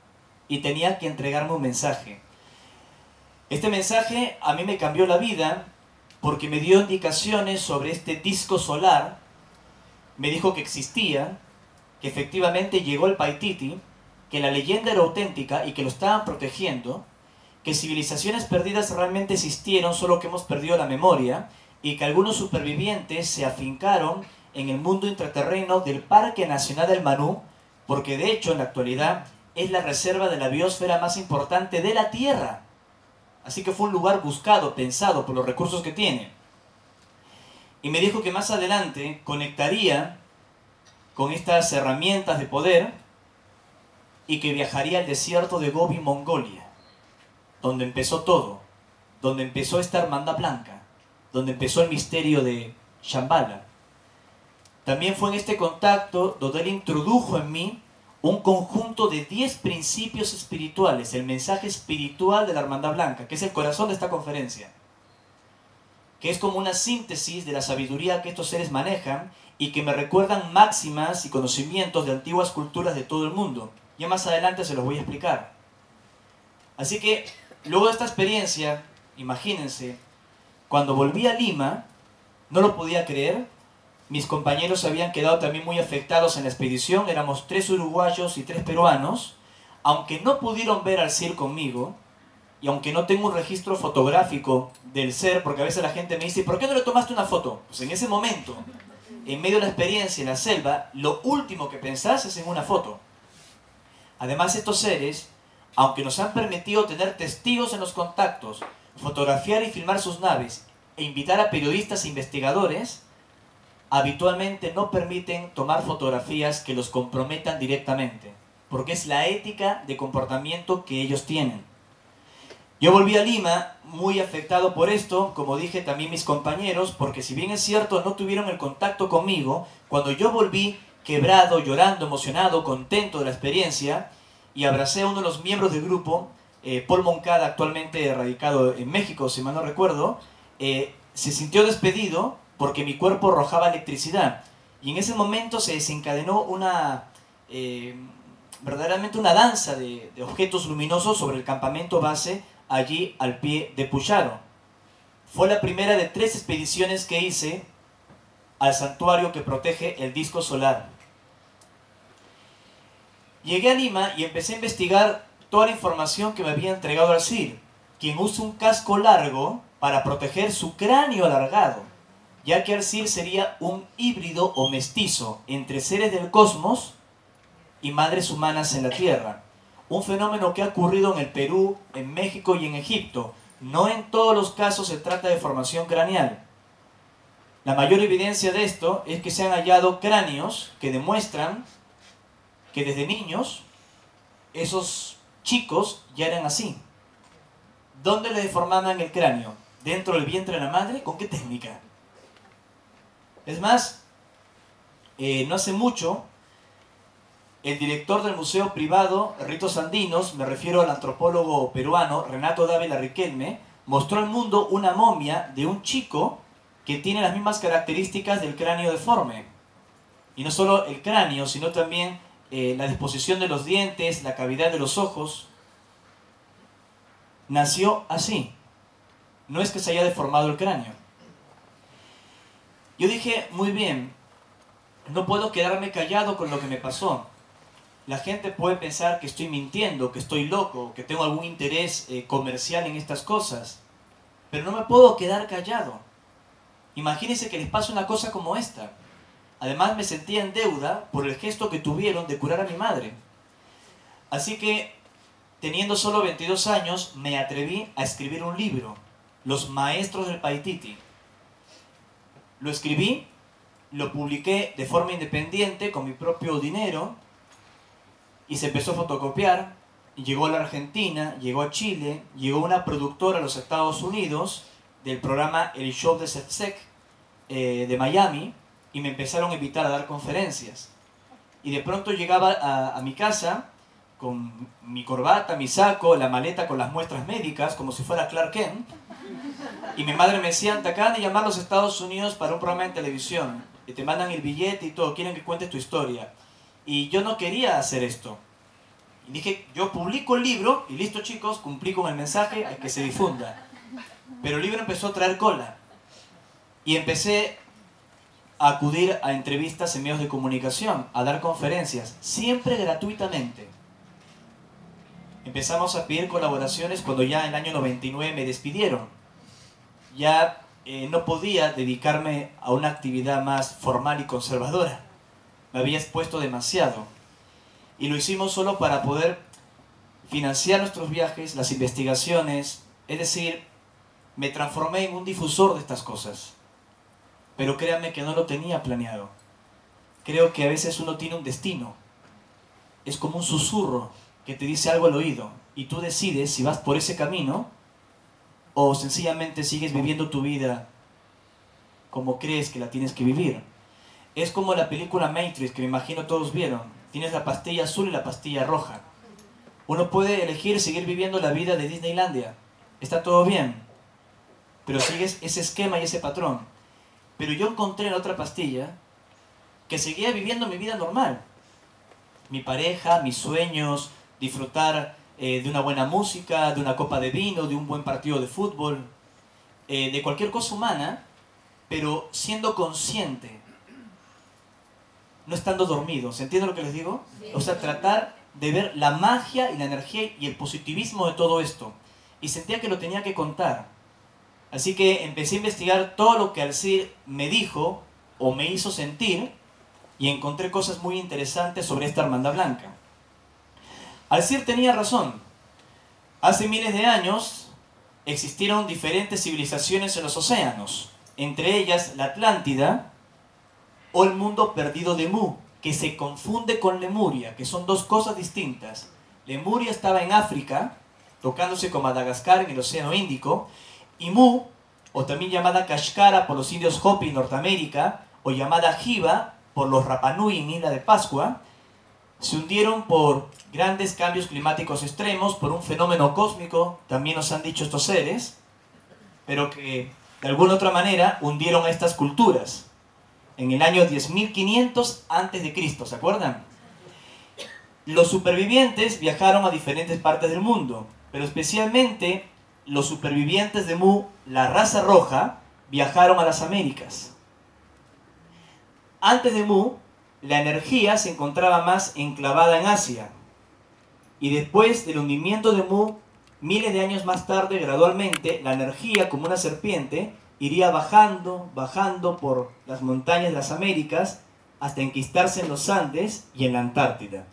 y tenía que entregarme un mensaje. Este mensaje a mí me cambió la vida porque me dio indicaciones sobre este disco solar, me dijo que existía, que efectivamente llegó el Paititi, que la leyenda era auténtica y que lo estaban protegiendo, que civilizaciones perdidas realmente existieron, solo que hemos perdido la memoria, y que algunos supervivientes se afincaron en el mundo intraterreno del Parque Nacional del Manú, porque de hecho en la actualidad es la reserva de la biosfera más importante de la Tierra. Así que fue un lugar buscado, pensado por los recursos que tiene. Y me dijo que más adelante conectaría con estas herramientas de poder y que viajaría al desierto de Gobi, Mongolia, donde empezó todo, donde empezó esta hermandad blanca, donde empezó el misterio de Shambhala, también fue en este contacto donde él introdujo en mí un conjunto de 10 principios espirituales, el mensaje espiritual de la Hermandad Blanca, que es el corazón de esta conferencia, que es como una síntesis de la sabiduría que estos seres manejan y que me recuerdan máximas y conocimientos de antiguas culturas de todo el mundo. Ya más adelante se los voy a explicar. Así que, luego de esta experiencia, imagínense, cuando volví a Lima, no lo podía creer, mis compañeros habían quedado también muy afectados en la expedición, éramos tres uruguayos y tres peruanos, aunque no pudieron ver al CIR conmigo, y aunque no tengo un registro fotográfico del ser, porque a veces la gente me dice, ¿por qué no le tomaste una foto? Pues en ese momento, en medio de la experiencia en la selva, lo último que pensás es en una foto. Además, estos seres, aunque nos han permitido tener testigos en los contactos, fotografiar y filmar sus naves e invitar a periodistas e investigadores, habitualmente no permiten tomar fotografías que los comprometan directamente, porque es la ética de comportamiento que ellos tienen. Yo volví a Lima muy afectado por esto, como dije también mis compañeros, porque si bien es cierto no tuvieron el contacto conmigo, cuando yo volví quebrado, llorando, emocionado, contento de la experiencia, y abracé a uno de los miembros del grupo, eh, Paul Moncada, actualmente radicado en México, si mal no recuerdo, eh, se sintió despedido porque mi cuerpo arrojaba electricidad. Y en ese momento se desencadenó una, eh, verdaderamente una danza de, objetos luminosos sobre el campamento base allí al pie de Pucharo. Fue la primera de tres expediciones que hice al santuario que protege el disco solar. Llegué a Lima y empecé a investigar toda la información que me había entregado al CIR, quien usa un casco largo para proteger su cráneo alargado, ya que Alcir sería un híbrido o mestizo entre seres del cosmos y madres humanas en la Tierra. Un fenómeno que ha ocurrido en el Perú, en México y en Egipto. No en todos los casos se trata de formación craneal. La mayor evidencia de esto es que se han hallado cráneos que demuestran que desde niños esos chicos ya eran así. ¿Dónde le deformaban el cráneo? ¿Dentro del vientre de la madre? ¿Con qué técnica? Es más, eh, no hace mucho, el director del Museo Privado Ritos Andinos, me refiero al antropólogo peruano Renato Dávila Riquelme, mostró al mundo una momia de un chico que tiene las mismas características del cráneo deforme. Y no solo el cráneo, sino también eh, la disposición de los dientes, la cavidad de los ojos. Nació así. No es que se haya deformado el cráneo. Yo dije, muy bien, no puedo quedarme callado con lo que me pasó. La gente puede pensar que estoy mintiendo, que estoy loco, que tengo algún interés eh, comercial en estas cosas. Pero no me puedo quedar callado. Imagínense que les pasa una cosa como esta. Además me sentía en deuda por el gesto que tuvieron de curar a mi madre. Así que, teniendo solo 22 años, me atreví a escribir un libro, Los Maestros del Paititi. Lo escribí, lo publiqué de forma independiente con mi propio dinero y se empezó a fotocopiar. Llegó a la Argentina, llegó a Chile, llegó una productora a los Estados Unidos del programa El Show de Setsec eh, de Miami y me empezaron a invitar a dar conferencias. Y de pronto llegaba a, a, mi casa con mi corbata, mi saco, la maleta con las muestras médicas, como si fuera Clark Kent. Y mi madre me decía, te acaban de llamar a los Estados Unidos para un programa en televisión. Y te mandan el billete y todo, quieren que cuentes tu historia. Y yo no quería hacer esto. Y dije, yo publico el libro y listo chicos, cumplí con el mensaje, hay que se difunda. Pero el libro empezó a traer cola. Y empecé acudir a entrevistas en medios de comunicación, a dar conferencias, siempre gratuitamente. Empezamos a pedir colaboraciones cuando ya en el año 99 me despidieron. Ya eh, no podía dedicarme a una actividad más formal y conservadora. Me había expuesto demasiado. Y lo hicimos solo para poder financiar nuestros viajes, las investigaciones, es decir, me transformé en un difusor de estas cosas. Pero créanme que no lo tenía planeado. Creo que a veces uno tiene un destino. Es como un susurro que te dice algo al oído y tú decides si vas por ese camino o sencillamente sigues viviendo tu vida como crees que la tienes que vivir. Es como la película Matrix que me imagino todos vieron. Tienes la pastilla azul y la pastilla roja. Uno puede elegir seguir viviendo la vida de Disneylandia. Está todo bien pero sigues ese esquema y ese patrón. Pero yo encontré en la otra pastilla que seguía viviendo mi vida normal. Mi pareja, mis sueños, disfrutar eh, de una buena música, de una copa de vino, de un buen partido de fútbol, eh, de cualquier cosa humana, pero siendo consciente, no estando dormido. ¿Se entiende lo que les digo? O sea, tratar de ver la magia y la energía y el positivismo de todo esto. Y sentía que lo tenía que contar Así que empecé a investigar todo lo que Alcir me dijo o me hizo sentir y encontré cosas muy interesantes sobre esta hermandad blanca. Alcir tenía razón. Hace miles de años existieron diferentes civilizaciones en los océanos, entre ellas la Atlántida o el mundo perdido de Mu, que se confunde con Lemuria, que son dos cosas distintas. Lemuria estaba en África, tocándose con Madagascar en el Océano Índico, y Mu, o también llamada Kashkara por los indios Hopi en Norteamérica, o llamada Jiva por los Rapanui en Isla de Pascua, se hundieron por grandes cambios climáticos extremos por un fenómeno cósmico, también nos han dicho estos seres, pero que de alguna otra manera hundieron a estas culturas en el año 10.500 a.C., ¿se acuerdan? Los supervivientes viajaron a diferentes partes del mundo, pero especialmente los supervivientes de Mu, la raza roja, viajaron a las Américas. Antes de Mu, la energía se encontraba más enclavada en Asia. Y después del hundimiento de Mu, miles de años más tarde, gradualmente, la energía, como una serpiente, iría bajando, bajando por las montañas de las Américas hasta enquistarse en los Andes y en la Antártida.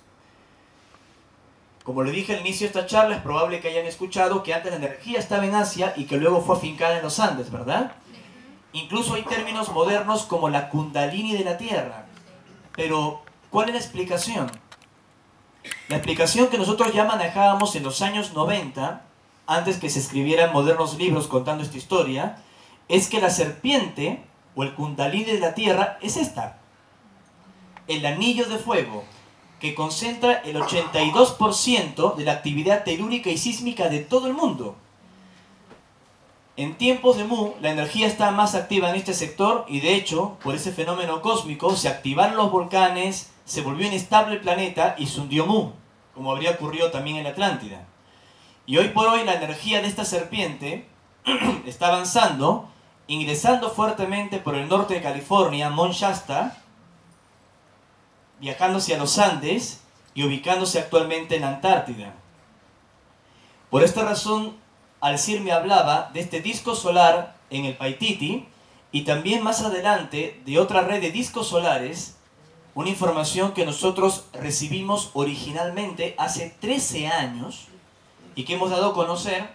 Como le dije al inicio de esta charla, es probable que hayan escuchado que antes la energía estaba en Asia y que luego fue afincada en los Andes, ¿verdad? Incluso hay términos modernos como la kundalini de la Tierra. Pero, ¿cuál es la explicación? La explicación que nosotros ya manejábamos en los años 90, antes que se escribieran modernos libros contando esta historia, es que la serpiente o el kundalini de la Tierra es esta. El anillo de fuego que concentra el 82% de la actividad telúrica y sísmica de todo el mundo. En tiempos de Mu, la energía está más activa en este sector y de hecho, por ese fenómeno cósmico, se activaron los volcanes, se volvió inestable el planeta y se hundió Mu, como habría ocurrido también en la Atlántida. Y hoy por hoy la energía de esta serpiente está avanzando, ingresando fuertemente por el norte de California, Mount Shasta, viajando hacia los Andes y ubicándose actualmente en la Antártida. Por esta razón, Alcir me hablaba de este disco solar en el Paititi y también más adelante de otra red de discos solares, una información que nosotros recibimos originalmente hace 13 años y que hemos dado a conocer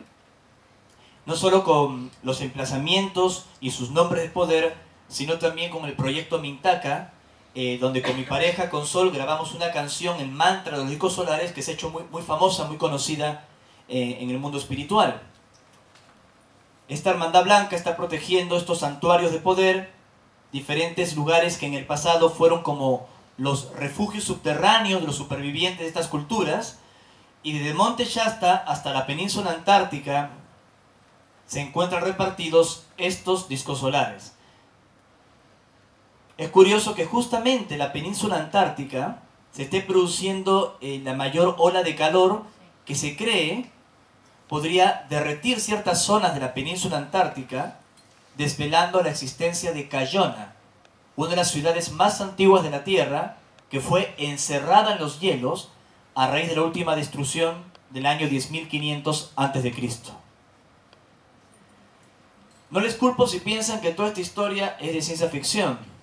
no solo con los emplazamientos y sus nombres de poder, sino también con el proyecto Mintaka, eh, donde con mi pareja, con Sol, grabamos una canción en mantra de los discos solares que se ha hecho muy, muy famosa, muy conocida eh, en el mundo espiritual. Esta hermandad blanca está protegiendo estos santuarios de poder, diferentes lugares que en el pasado fueron como los refugios subterráneos de los supervivientes de estas culturas, y desde Monte Shasta hasta la península antártica se encuentran repartidos estos discos solares. Es curioso que justamente la península antártica se esté produciendo eh, la mayor ola de calor que se cree podría derretir ciertas zonas de la península antártica, desvelando la existencia de Cayona, una de las ciudades más antiguas de la Tierra, que fue encerrada en los hielos a raíz de la última destrucción del año 10.500 a.C. No les culpo si piensan que toda esta historia es de ciencia ficción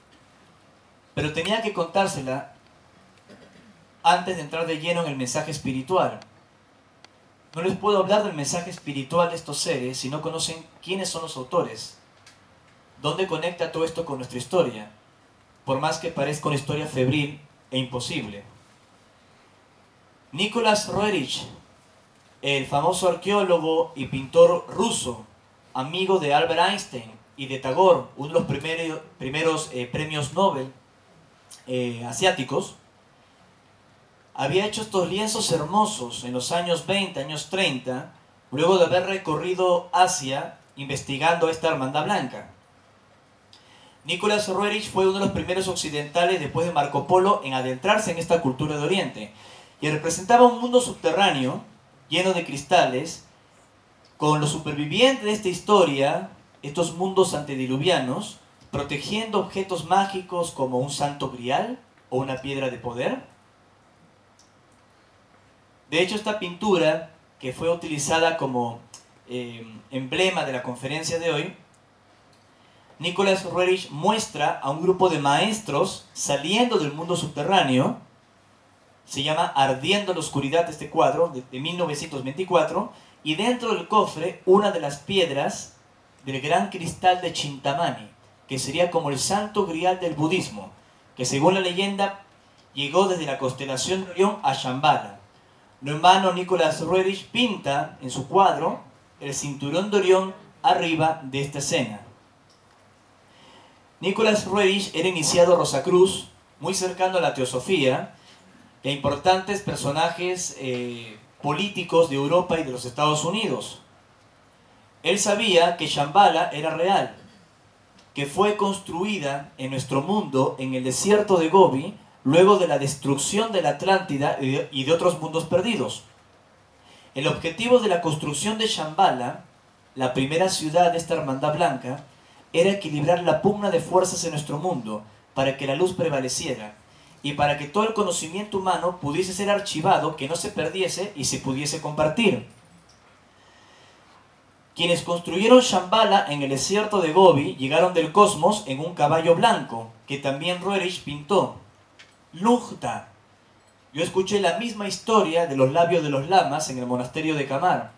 pero tenía que contársela antes de entrar de lleno en el mensaje espiritual. No les puedo hablar del mensaje espiritual de estos seres si no conocen quiénes son los autores. ¿Dónde conecta todo esto con nuestra historia? Por más que parezca una historia febril e imposible. Nicolás Roerich, el famoso arqueólogo y pintor ruso, amigo de Albert Einstein y de Tagore, uno de los primeros, primeros eh, premios Nobel, eh, asiáticos, había hecho estos lienzos hermosos en los años 20, años 30, luego de haber recorrido Asia investigando esta hermandad blanca. Nicolás Roerich fue uno de los primeros occidentales después de Marco Polo en adentrarse en esta cultura de Oriente y representaba un mundo subterráneo lleno de cristales con los supervivientes de esta historia, estos mundos antediluvianos, protegiendo objetos mágicos como un santo grial o una piedra de poder. De hecho, esta pintura, que fue utilizada como eh, emblema de la conferencia de hoy, Nicholas Roerich muestra a un grupo de maestros saliendo del mundo subterráneo, se llama Ardiendo la Oscuridad este cuadro, de, de 1924, y dentro del cofre una de las piedras del gran cristal de Chintamani que sería como el santo grial del budismo, que según la leyenda llegó desde la constelación de Orión a Shambhala. No en vano, Nicolás Roerich pinta en su cuadro el cinturón de Orión arriba de esta escena. Nicolás Roerich era iniciado a Rosacruz, muy cercano a la teosofía, y a importantes personajes eh, políticos de Europa y de los Estados Unidos. Él sabía que Shambhala era real, que fue construida en nuestro mundo, en el desierto de Gobi, luego de la destrucción de la Atlántida y de otros mundos perdidos. El objetivo de la construcción de Shambhala, la primera ciudad de esta hermandad blanca, era equilibrar la pugna de fuerzas en nuestro mundo para que la luz prevaleciera y para que todo el conocimiento humano pudiese ser archivado, que no se perdiese y se pudiese compartir. Quienes construyeron Shambhala en el desierto de Gobi llegaron del cosmos en un caballo blanco, que también Roerich pintó. Lugta. Yo escuché la misma historia de los labios de los lamas en el monasterio de Kamar.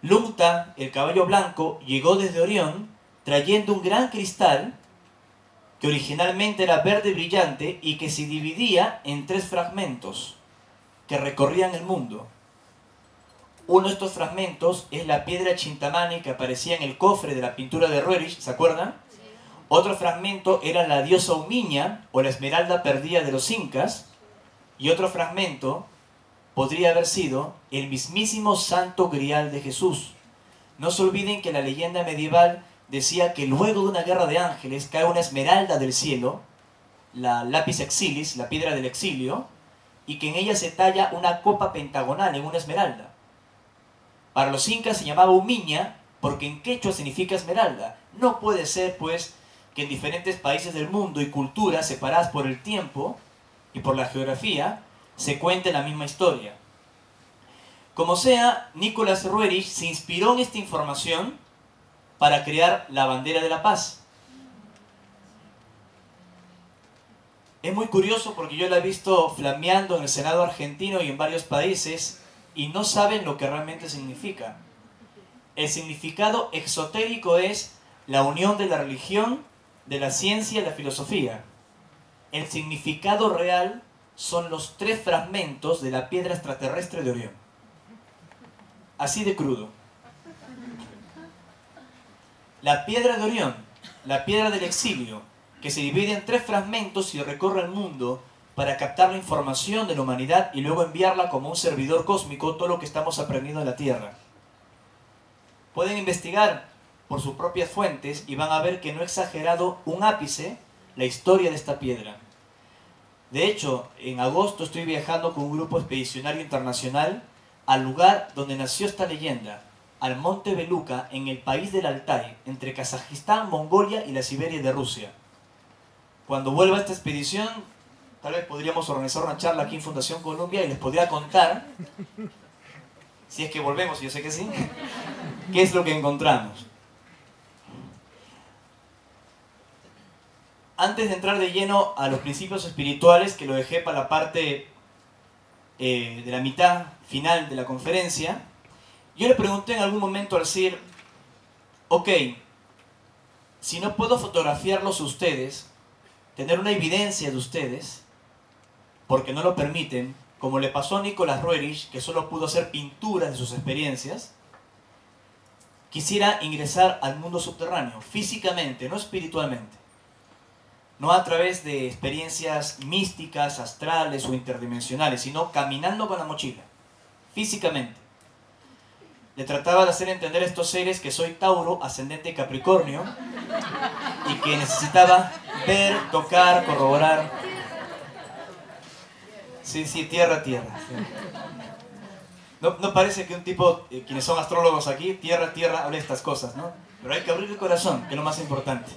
Lugta, el caballo blanco, llegó desde Orión trayendo un gran cristal que originalmente era verde brillante y que se dividía en tres fragmentos que recorrían el mundo. Uno de estos fragmentos es la piedra chintamani que aparecía en el cofre de la pintura de Roerich, ¿se acuerdan? Otro fragmento era la diosa Umiña o la esmeralda perdida de los incas. Y otro fragmento podría haber sido el mismísimo santo grial de Jesús. No se olviden que la leyenda medieval decía que luego de una guerra de ángeles cae una esmeralda del cielo, la lápiz exilis, la piedra del exilio, y que en ella se talla una copa pentagonal en una esmeralda. Para los incas se llamaba humiña porque en quechua significa esmeralda. No puede ser, pues, que en diferentes países del mundo y culturas separadas por el tiempo y por la geografía se cuente la misma historia. Como sea, Nicolás Ruerich se inspiró en esta información para crear la bandera de la paz. Es muy curioso porque yo la he visto flameando en el Senado argentino y en varios países y no saben lo que realmente significa. El significado exotérico es la unión de la religión, de la ciencia y la filosofía. El significado real son los tres fragmentos de la piedra extraterrestre de Orión. Así de crudo. La piedra de Orión, la piedra del exilio, que se divide en tres fragmentos y recorre el mundo para captar la información de la humanidad y luego enviarla como un servidor cósmico todo lo que estamos aprendiendo en la Tierra. Pueden investigar por sus propias fuentes y van a ver que no he exagerado un ápice la historia de esta piedra. De hecho, en agosto estoy viajando con un grupo expedicionario internacional al lugar donde nació esta leyenda, al monte Beluca, en el país del Altai, entre Kazajistán, Mongolia y la Siberia de Rusia. Cuando vuelva esta expedición, Tal vez podríamos organizar una charla aquí en Fundación Colombia y les podría contar, si es que volvemos, yo sé que sí, qué es lo que encontramos. Antes de entrar de lleno a los principios espirituales, que lo dejé para la parte eh, de la mitad final de la conferencia, yo le pregunté en algún momento al CIR, ok, si no puedo fotografiarlos ustedes, tener una evidencia de ustedes, porque no lo permiten, como le pasó a Nicolás Roerich, que solo pudo hacer pinturas de sus experiencias, quisiera ingresar al mundo subterráneo, físicamente, no espiritualmente. No a través de experiencias místicas, astrales o interdimensionales, sino caminando con la mochila, físicamente. Le trataba de hacer entender a estos seres que soy Tauro, ascendente Capricornio, y que necesitaba ver, tocar, corroborar Sí, sí, tierra, tierra. No, no parece que un tipo, eh, quienes son astrólogos aquí, tierra, tierra, hable estas cosas, ¿no? Pero hay que abrir el corazón, que es lo más importante.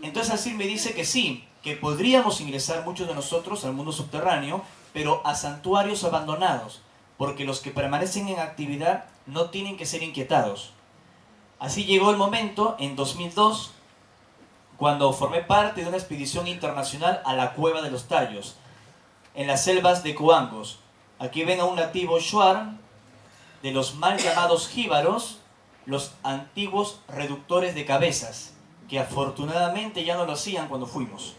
Entonces así me dice que sí, que podríamos ingresar muchos de nosotros al mundo subterráneo, pero a santuarios abandonados, porque los que permanecen en actividad no tienen que ser inquietados. Así llegó el momento, en 2002, cuando formé parte de una expedición internacional a la Cueva de los Tallos, en las selvas de Coangos. Aquí ven a un nativo Shuar de los mal llamados jíbaros, los antiguos reductores de cabezas, que afortunadamente ya no lo hacían cuando fuimos.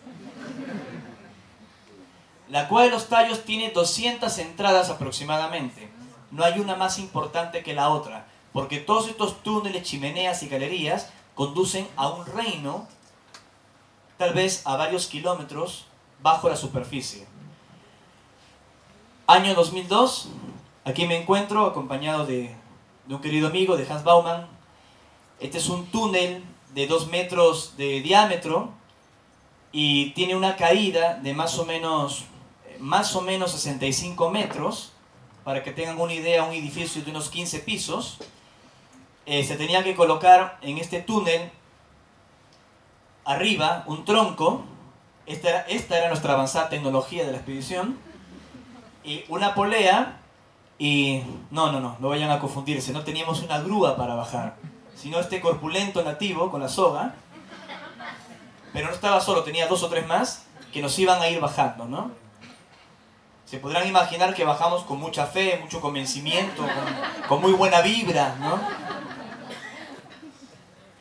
La cueva de los tallos tiene 200 entradas aproximadamente. No hay una más importante que la otra, porque todos estos túneles, chimeneas y galerías conducen a un reino, tal vez a varios kilómetros bajo la superficie. Año 2002, aquí me encuentro acompañado de, de un querido amigo, de Hans Baumann. Este es un túnel de 2 metros de diámetro y tiene una caída de más o menos, más o menos 65 metros. Para que tengan una idea, un edificio de unos 15 pisos. Eh, se tenía que colocar en este túnel arriba un tronco. Esta esta era nuestra avanzada tecnología de la expedición. Y una polea. Y no, no, no, no vayan a confundirse. No teníamos una grúa para bajar, sino este corpulento nativo con la soga. Pero no estaba solo, tenía dos o tres más que nos iban a ir bajando, ¿no? Se podrán imaginar que bajamos con mucha fe, mucho convencimiento, con, muy buena vibra, ¿no?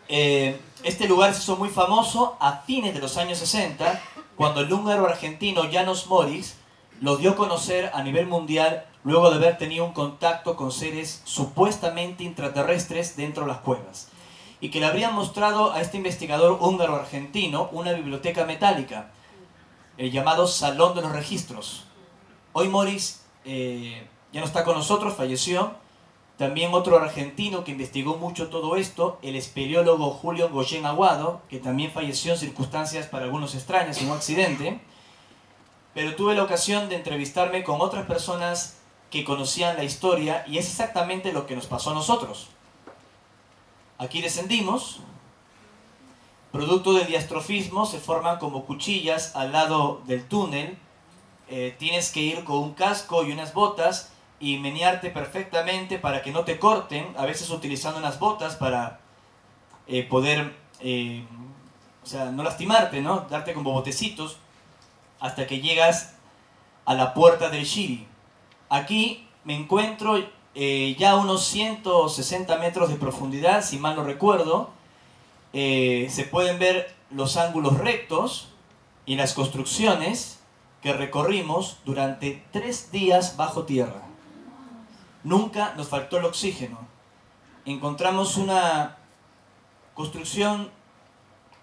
Eh, este lugar se hizo muy famoso a fines de los años 60, cuando el húngaro argentino Janos Moritz lo dio a conocer a nivel mundial luego de haber tenido un contacto con seres supuestamente intraterrestres dentro de las cuevas. Y que le habrían mostrado a este investigador húngaro argentino una biblioteca metálica, el llamado Salón de los Registros. Hoy Moritz eh, ya no está con nosotros, falleció, también otro argentino que investigó mucho todo esto, el espeleólogo Julio Goyen Aguado, que también falleció en circunstancias para algunos extrañas, en un accidente. Pero tuve la ocasión de entrevistarme con otras personas que conocían la historia y es exactamente lo que nos pasó a nosotros. Aquí descendimos, producto del diastrofismo, se forman como cuchillas al lado del túnel. Eh, tienes que ir con un casco y unas botas y menearte perfectamente para que no te corten, a veces utilizando unas botas para eh, poder, eh, o sea, no lastimarte, ¿no? Darte como botecitos hasta que llegas a la puerta del Shiri. Aquí me encuentro eh, ya a unos 160 metros de profundidad, si mal no recuerdo. se pueden ver los ángulos rectos y las construcciones que recorrimos durante tres días bajo tierra. Nunca nos faltó el oxígeno. Encontramos una construcción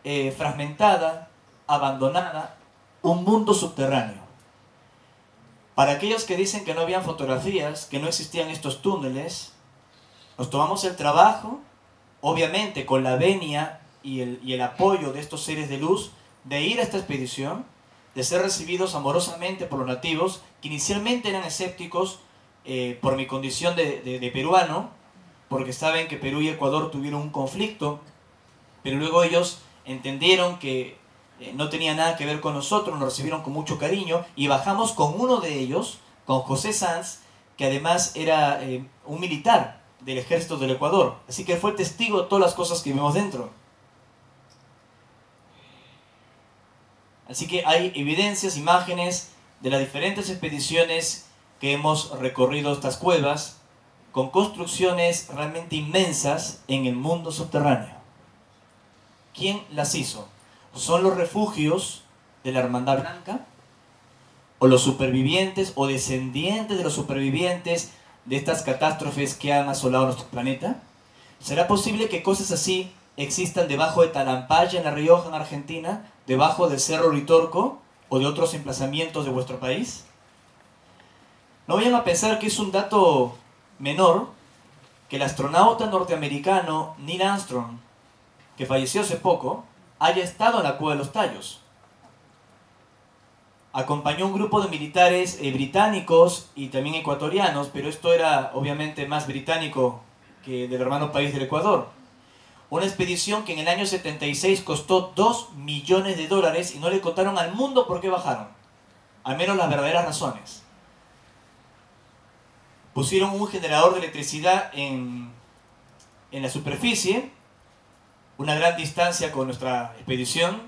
eh, fragmentada, abandonada, un mundo subterráneo. Para aquellos que dicen que no habían fotografías, que no existían estos túneles, nos tomamos el trabajo, obviamente con la venia y el, y el apoyo de estos seres de luz, de ir a esta expedición, de ser recibidos amorosamente por los nativos, que inicialmente eran escépticos, eh, por mi condición de, peruano, porque saben que Perú y Ecuador tuvieron un conflicto, pero luego ellos entendieron que eh, no tenía nada que ver con nosotros, nos recibieron con mucho cariño y bajamos con uno de ellos, con José Sanz, que además era eh, un militar del ejército del Ecuador. Así que fue testigo de todas las cosas que vimos dentro. Así que hay evidencias, imágenes de las diferentes expediciones que hemos recorrido estas cuevas con construcciones realmente inmensas en el mundo subterráneo. ¿Quién las hizo? ¿Son los refugios de la Hermandad Blanca? ¿O los supervivientes o descendientes de los supervivientes de estas catástrofes que han asolado nuestro planeta? ¿Será posible que cosas así existan debajo de Talampaya en La Rioja, en Argentina, debajo del Cerro Ritorco o de otros emplazamientos de vuestro país? No vayan a pensar que es un dato menor que el astronauta norteamericano Neil Armstrong, que falleció hace poco, haya estado en la Cueva de los Tallos. Acompañó un grupo de militares eh, británicos y también ecuatorianos, pero esto era obviamente más británico que del hermano país del Ecuador. Una expedición que en el año 76 costó 2 millones de dólares y no le contaron al mundo por qué bajaron. Al menos las verdaderas razones pusieron un generador de electricidad en, en la superficie, una gran distancia con nuestra expedición,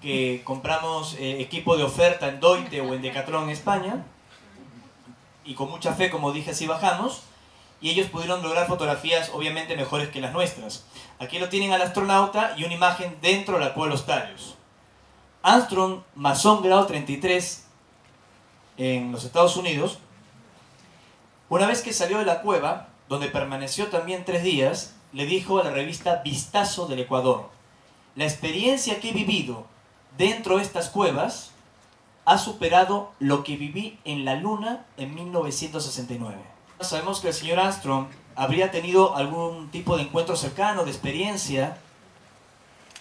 que compramos eh, equipo de oferta en Doite o en Decathlon en España, y con mucha fe, como dije, así bajamos, y ellos pudieron lograr fotografías obviamente mejores que las nuestras. Aquí lo tienen al astronauta y una imagen dentro de la de los tallos. Armstrong, masón grado 33 en los Estados Unidos, una vez que salió de la cueva, donde permaneció también tres días, le dijo a la revista Vistazo del Ecuador, la experiencia que he vivido dentro de estas cuevas ha superado lo que viví en la Luna en 1969. Sabemos que el señor Armstrong habría tenido algún tipo de encuentro cercano, de experiencia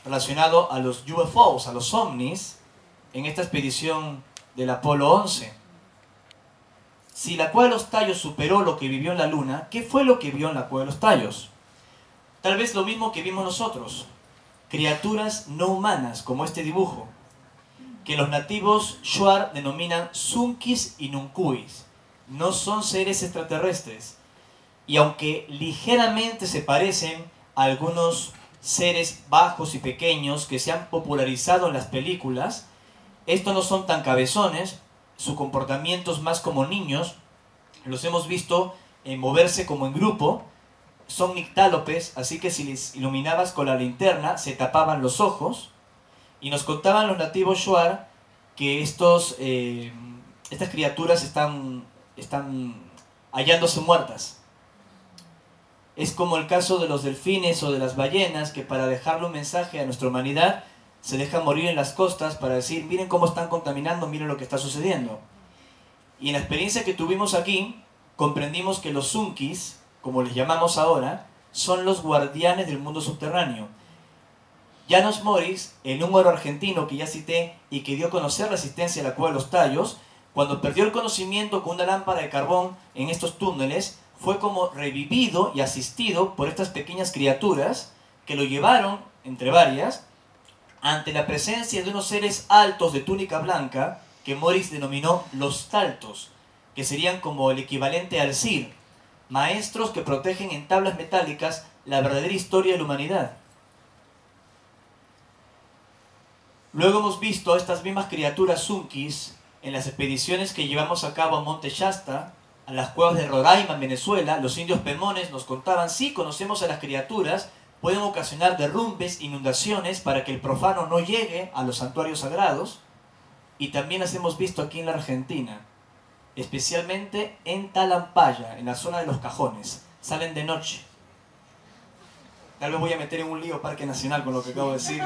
relacionado a los UFOs, a los ovnis, en esta expedición del Apolo 11. Si la cueva de los tallos superó lo que vivió en la Luna, ¿qué fue lo que vio en la cueva de los tallos? Tal vez lo mismo que vimos nosotros, criaturas no humanas, como este dibujo, que los nativos Shuar denominan Sunkis y Nunkuis. No son seres extraterrestres. Y aunque ligeramente se parecen a algunos seres bajos y pequeños que se han popularizado en las películas, estos no son tan cabezones, su comportamiento es más como niños, los hemos visto en moverse como en grupo, son nictálopes, así que si les iluminabas con la linterna se tapaban los ojos, y nos contaban los nativos Shuar que estos, eh, estas criaturas están, están hallándose muertas. Es como el caso de los delfines o de las ballenas, que para dejarle un mensaje a nuestra humanidad se dejan morir en las costas para decir, miren cómo están contaminando, miren lo que está sucediendo. Y en la experiencia que tuvimos aquí, comprendimos que los Sunkis, como les llamamos ahora, son los guardianes del mundo subterráneo. Janos Morris, el número argentino que ya cité y que dio a conocer la existencia de la cueva de los tallos, cuando perdió el conocimiento con una lámpara de carbón en estos túneles, fue como revivido y asistido por estas pequeñas criaturas que lo llevaron, entre varias, ante la presencia de unos seres altos de túnica blanca que Morris denominó los taltos, que serían como el equivalente al CIR, maestros que protegen en tablas metálicas la verdadera historia de la humanidad. Luego hemos visto estas mismas criaturas Sunkis en las expediciones que llevamos a cabo a Monte Shasta, a las cuevas de Roraima en Venezuela. Los indios pemones nos contaban, sí, conocemos a las criaturas, pueden ocasionar derrumbes, inundaciones para que el profano no llegue a los santuarios sagrados. Y también las hemos visto aquí en la Argentina, especialmente en Talampaya, en la zona de los cajones. Salen de noche. Tal vez voy a meter en un lío Parque Nacional con lo que acabo de decir.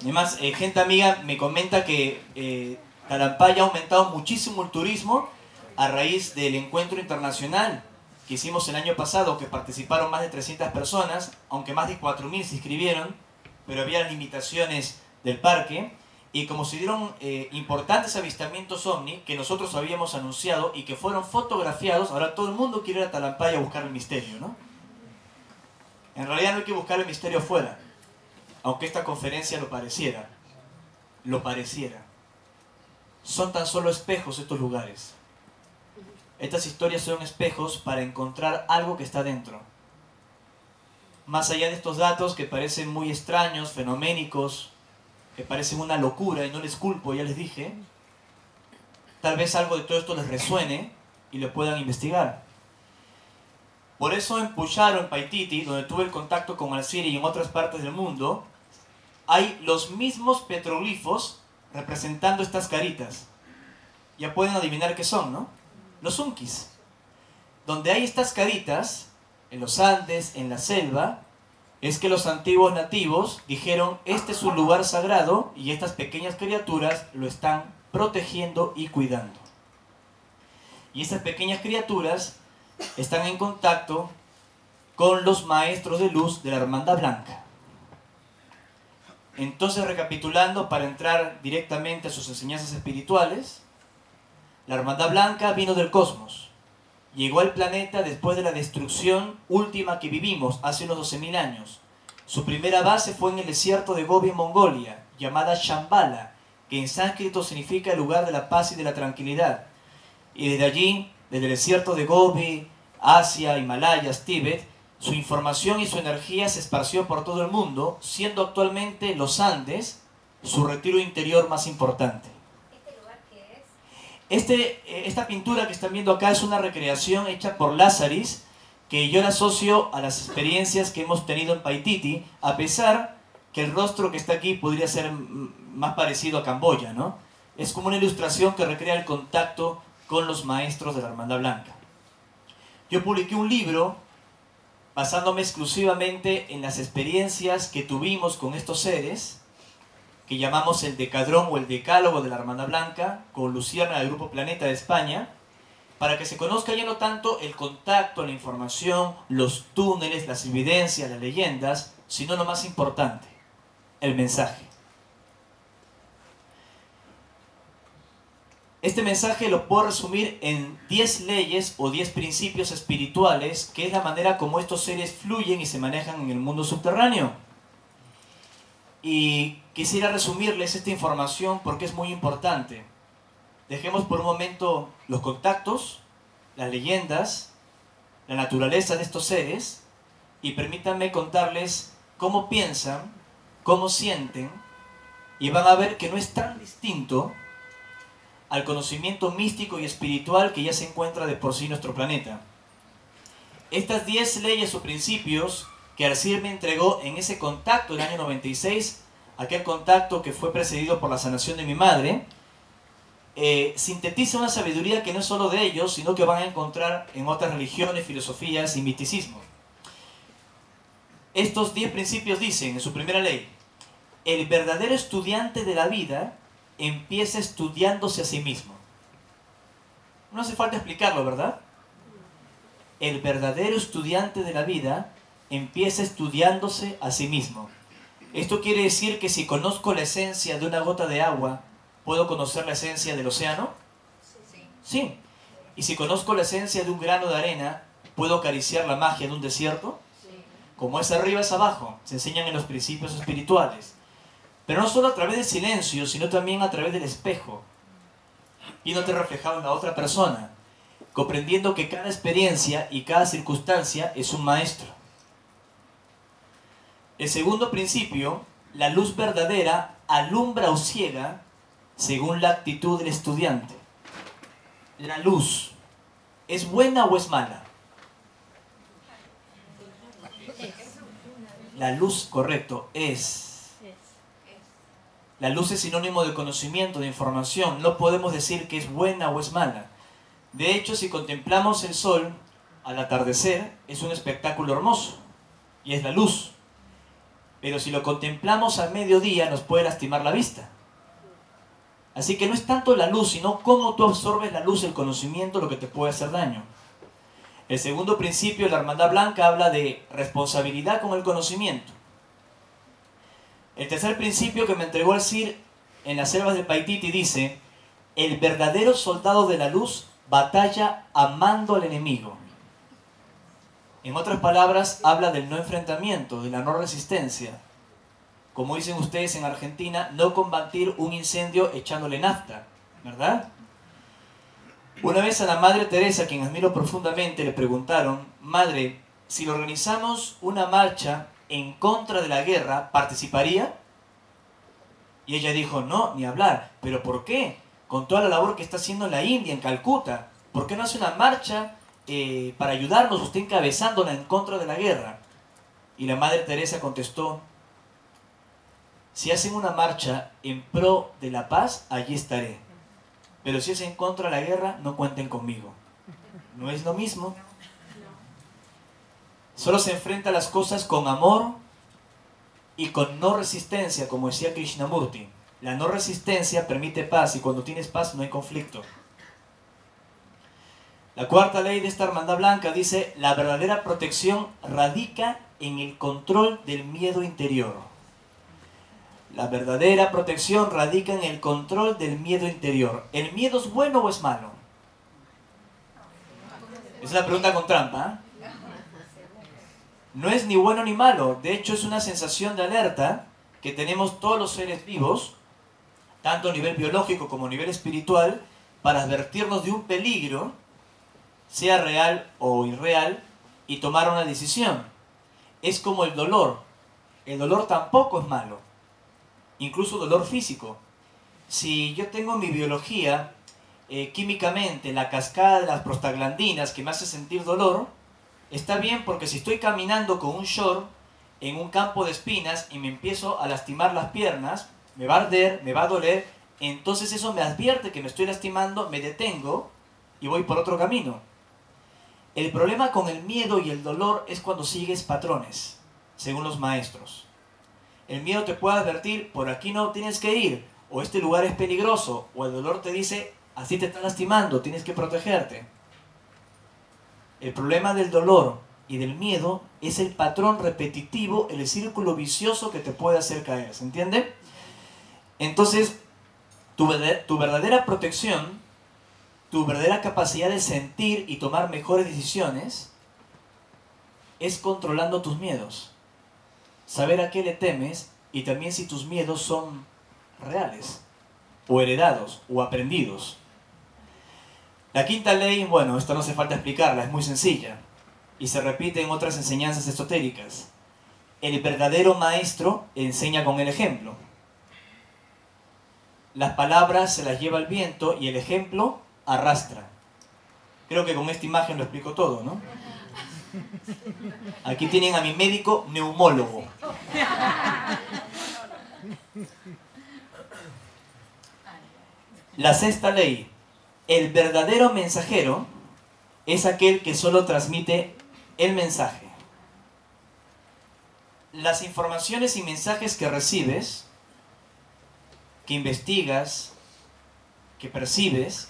Además, eh, gente amiga me comenta que eh, Talampaya ha aumentado muchísimo el turismo a raíz del encuentro internacional que hicimos el año pasado, que participaron más de 300 personas, aunque más de 4.000 se inscribieron, pero había limitaciones del parque. Y como se dieron eh, importantes avistamientos ovni que nosotros habíamos anunciado y que fueron fotografiados, ahora todo el mundo quiere ir a Talampaya a buscar el misterio, ¿no? En realidad no hay que buscar el misterio afuera aunque esta conferencia lo pareciera, lo pareciera. Son tan solo espejos estos lugares. Estas historias son espejos para encontrar algo que está dentro. Más allá de estos datos que parecen muy extraños, fenoménicos, que parecen una locura y no les culpo, ya les dije, tal vez algo de todo esto les resuene y lo puedan investigar. Por eso en Pucharo, en Paititi, donde tuve el contacto con Alciri y en otras partes del mundo, hay los mismos petroglifos representando estas caritas. Ya pueden adivinar qué son, ¿no? Los unkis. Donde hay estas caritas, en los Andes, en la selva, es que los antiguos nativos dijeron, este es un lugar sagrado y estas pequeñas criaturas lo están protegiendo y cuidando. Y estas pequeñas criaturas están en contacto con los maestros de luz de la Hermandad Blanca. Entonces, recapitulando, para entrar directamente a sus enseñanzas espirituales, la Hermandad Blanca vino del cosmos. Llegó al planeta después de la destrucción última que vivimos hace unos 12.000 años. Su primera base fue en el desierto de Gobi, Mongolia, llamada Shambhala, que en sánscrito significa el lugar de la paz y de la tranquilidad. Y desde allí desde el desierto de Gobi, Asia, Himalayas, Tíbet, su información y su energía se esparció por todo el mundo, siendo actualmente los Andes su retiro interior más importante. ¿Este lugar qué es? Este, eh, esta pintura que están viendo acá es una recreación hecha por Lázaris, que yo la asocio a las experiencias que hemos tenido en Paititi, a pesar que el rostro que está aquí podría ser más parecido a Camboya, ¿no? Es como una ilustración que recrea el contacto con los maestros de la Hermandad Blanca. Yo publiqué un libro basándome exclusivamente en las experiencias que tuvimos con estos seres que llamamos el Decadrón o el Decálogo de la Hermandad Blanca, con Luciana del Grupo Planeta de España, para que se conozca ya no tanto el contacto, la información, los túneles, las evidencias, las leyendas, sino lo más importante, el mensaje. Este mensaje lo puedo resumir en 10 leyes o 10 principios espirituales, que es la manera como estos seres fluyen y se manejan en el mundo subterráneo. Y quisiera resumirles esta información porque es muy importante. Dejemos por un momento los contactos, las leyendas, la naturaleza de estos seres y permítanme contarles cómo piensan, cómo sienten y van a ver que no es tan distinto al conocimiento místico y espiritual que ya se encuentra de por sí nuestro planeta. Estas 10 leyes o principios que Arcir me entregó en ese contacto del año 96, aquel contacto que fue precedido por la sanación de mi madre, eh, sintetiza una sabiduría que no es solo de ellos, sino que van a encontrar en otras religiones, filosofías y misticismo. Estos 10 principios dicen en su primera ley, el verdadero estudiante de la vida empieza estudiándose a sí mismo. No hace falta explicarlo, ¿verdad? El verdadero estudiante de la vida empieza estudiándose a sí mismo. Esto quiere decir que si conozco la esencia de una gota de agua, ¿puedo conocer la esencia del océano? Sí. ¿Y si conozco la esencia de un grano de arena, ¿puedo acariciar la magia de un desierto? Como es arriba es abajo, se enseñan en los principios espirituales. Pero no solo a través del silencio, sino también a través del espejo, viéndote reflejado en la otra persona, comprendiendo que cada experiencia y cada circunstancia es un maestro. El segundo principio, la luz verdadera alumbra o ciega según la actitud del estudiante. La luz, ¿es buena o es mala? La luz, correcto, es la luz es sinónimo de conocimiento, de información. No podemos decir que es buena o es mala. De hecho, si contemplamos el sol al atardecer, es un espectáculo hermoso y es la luz. Pero si lo contemplamos al mediodía, nos puede lastimar la vista. Así que no es tanto la luz, sino cómo tú absorbes la luz, el conocimiento, lo que te puede hacer daño. El segundo principio, la Hermandad Blanca, habla de responsabilidad con el conocimiento. El tercer principio que me entregó el Sir en las selvas de Paititi dice, el verdadero soldado de la luz batalla amando al enemigo. En otras palabras, habla del no enfrentamiento, de la no resistencia. Como dicen ustedes en Argentina, no combatir un incendio echándole nafta, ¿verdad? Una vez a la Madre Teresa, quien admiro profundamente, le preguntaron, Madre, si organizamos una marcha en contra de la guerra, ¿participaría? Y ella dijo, no, ni hablar. ¿Pero por qué? Con toda la labor que está haciendo la India en Calcuta, ¿por qué no hace una marcha eh, para ayudarnos, usted encabezándola en contra de la guerra? Y la Madre Teresa contestó, si hacen una marcha en pro de la paz, allí estaré. Pero si es en contra de la guerra, no cuenten conmigo. ¿No es lo mismo? Solo se enfrenta a las cosas con amor y con no resistencia, como decía Krishnamurti. La no resistencia permite paz y cuando tienes paz no hay conflicto. La cuarta ley de esta hermandad blanca dice, la verdadera protección radica en el control del miedo interior. La verdadera protección radica en el control del miedo interior. ¿El miedo es bueno o es malo? Es una pregunta con trampa. ¿eh? no es ni bueno ni malo, de hecho es una sensación de alerta que tenemos todos los seres vivos, tanto a nivel biológico como a nivel espiritual, para advertirnos de un peligro, sea real o irreal, y tomar una decisión. Es como el dolor. El dolor tampoco es malo, incluso dolor físico. Si yo tengo mi biología, eh, químicamente, la cascada de las prostaglandinas que me hace sentir dolor, está bien porque si estoy caminando con un short en un campo de espinas y me empiezo a lastimar las piernas, me va a arder, me va a doler, entonces eso me advierte que me estoy lastimando, me detengo y voy por otro camino. El problema con el miedo y el dolor es cuando sigues patrones, según los maestros. el miedo te puede advertir, por aquí no tienes que ir, o este lugar es peligroso, o el dolor te dice, así te está lastimando, tienes que protegerte. El problema del dolor y del miedo es el patrón repetitivo, el círculo vicioso que te puede hacer caer, ¿se entiende? Entonces, tu, verdadera protección, tu verdadera capacidad de sentir y tomar mejores decisiones, es controlando tus miedos. Saber a qué le temes y también si tus miedos son reales, o heredados, o aprendidos. La quinta ley, bueno, esto no hace falta explicarla, es muy sencilla y se repite en otras enseñanzas esotéricas. El verdadero maestro enseña con el ejemplo. Las palabras se las lleva el viento y el ejemplo arrastra. Creo que con esta imagen lo explico todo, ¿no? Aquí tienen a mi médico neumólogo. La sexta ley. El verdadero mensajero es aquel que solo transmite el mensaje. Las informaciones y mensajes que recibes, que investigas, que percibes,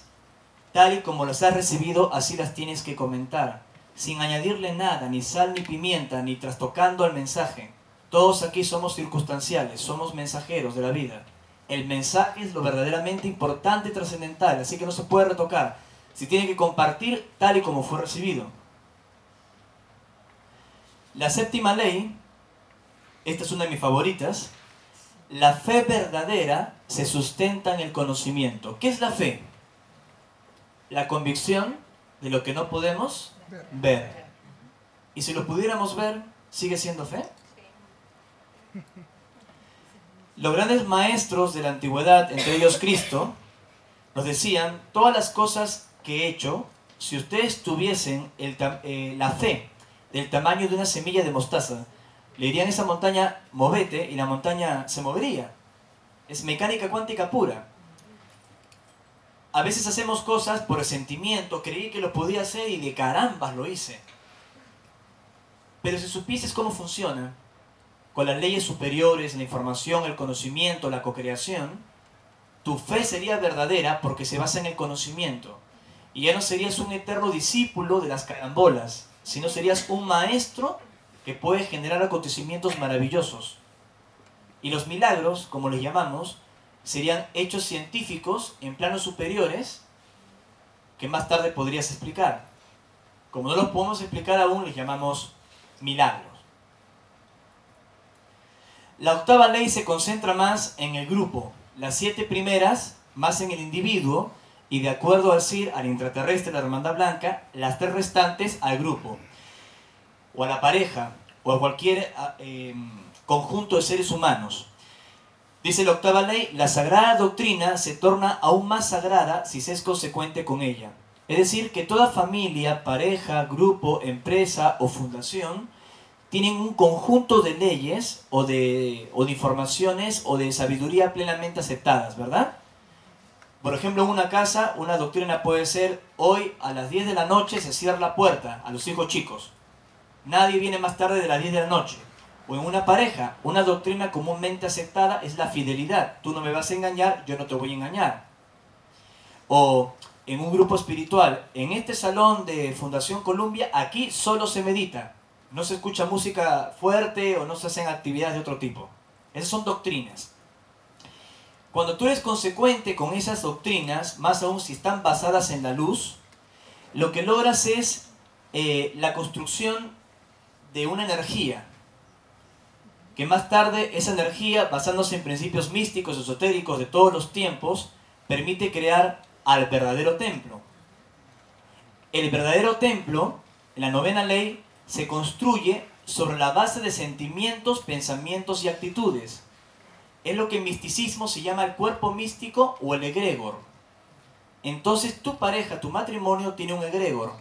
tal y como las has recibido, así las tienes que comentar, sin añadirle nada, ni sal ni pimienta, ni trastocando al mensaje. Todos aquí somos circunstanciales, somos mensajeros de la vida. El mensaje es lo verdaderamente importante y trascendental, así que no se puede retocar. Se tiene que compartir tal y como fue recibido. La séptima ley, esta es una de mis favoritas, la fe verdadera se sustenta en el conocimiento. ¿Qué es la fe? La convicción de lo que no podemos ver. Y si lo pudiéramos ver, ¿sigue siendo fe? Los grandes maestros de la antigüedad, entre ellos Cristo, nos decían, todas las cosas que he hecho, si ustedes tuviesen eh, la fe del tamaño de una semilla de mostaza, le dirían a esa montaña, movete, y la montaña se movería. Es mecánica cuántica pura. A veces hacemos cosas por sentimiento, creí que lo podía hacer y de carambas lo hice. Pero si supieses cómo funciona, con las leyes superiores, la información, el conocimiento, la cocreación, tu fe sería verdadera porque se basa en el conocimiento. Y ya no serías un eterno discípulo de las carambolas, sino serías un maestro que puede generar acontecimientos maravillosos. Y los milagros, como les llamamos, serían hechos científicos en planos superiores que más tarde podrías explicar. Como no los podemos explicar aún, les llamamos milagros. La octava ley se concentra más en el grupo, las siete primeras más en el individuo y de acuerdo al CIR, al intraterrestre, la hermandad blanca, las tres restantes al grupo, o a la pareja, o a cualquier eh, conjunto de seres humanos. Dice la octava ley, la sagrada doctrina se torna aún más sagrada si se es consecuente con ella. Es decir, que toda familia, pareja, grupo, empresa o fundación tienen un conjunto de leyes o de, informaciones o de sabiduría plenamente aceptadas, ¿verdad? Por ejemplo, en una casa, una doctrina puede ser, hoy a las 10 de la noche se cierra la puerta a los hijos chicos. Nadie viene más tarde de las 10 de la noche. O en una pareja, una doctrina comúnmente aceptada es la fidelidad. Tú no me vas a engañar, yo no te voy a engañar. O en un grupo espiritual, en este salón de Fundación Columbia, aquí solo se medita. No se escucha música fuerte o no se hacen actividades de otro tipo. Esas son doctrinas. Cuando tú eres consecuente con esas doctrinas, más aún si están basadas en la luz, lo que logras es eh, la construcción de una energía, que más tarde esa energía, basándose en principios místicos, esotéricos de todos los tiempos, permite crear al verdadero templo. El verdadero templo, en la novena ley, se construye sobre la base de sentimientos, pensamientos y actitudes es lo que en misticismo se llama el cuerpo místico o el egregor. Entonces tu pareja, tu matrimonio tiene un egregor.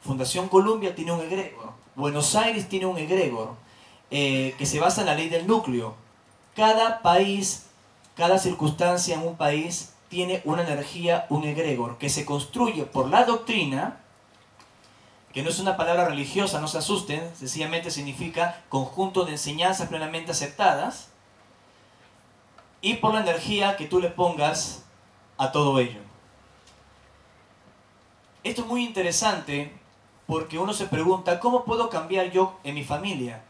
Fundación Columbia tiene un egregor. Buenos Aires tiene un egregor eh, que se basa en la ley del núcleo. Cada país, cada circunstancia en un país tiene una energía, un egregor, que se construye por la doctrina, que no es una palabra religiosa, no se asusten, sencillamente significa conjunto de enseñanzas plenamente aceptadas, y por la energía que tú le pongas a todo ello. Esto es muy interesante porque uno se pregunta, ¿cómo puedo cambiar yo en mi familia?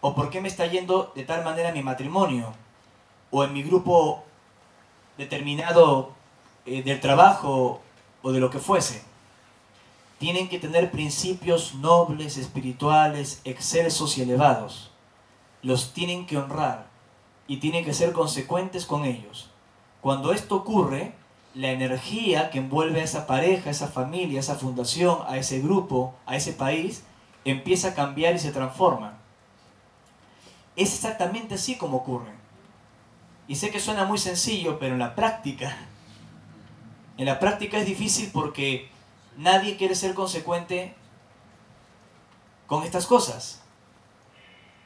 ¿O por qué me está yendo de tal manera mi matrimonio? ¿O en mi grupo determinado eh, del trabajo o de lo que fuese? Tienen que tener principios nobles, espirituales, excelsos y elevados. Los tienen que honrar y tienen que ser consecuentes con ellos. Cuando esto ocurre, la energía que envuelve a esa pareja, a esa familia, a esa fundación, a ese grupo, a ese país, empieza a cambiar y se transforma. Es exactamente así como ocurre. Y sé que suena muy sencillo, pero en la práctica, en la práctica es difícil porque nadie quiere ser consecuente con estas cosas,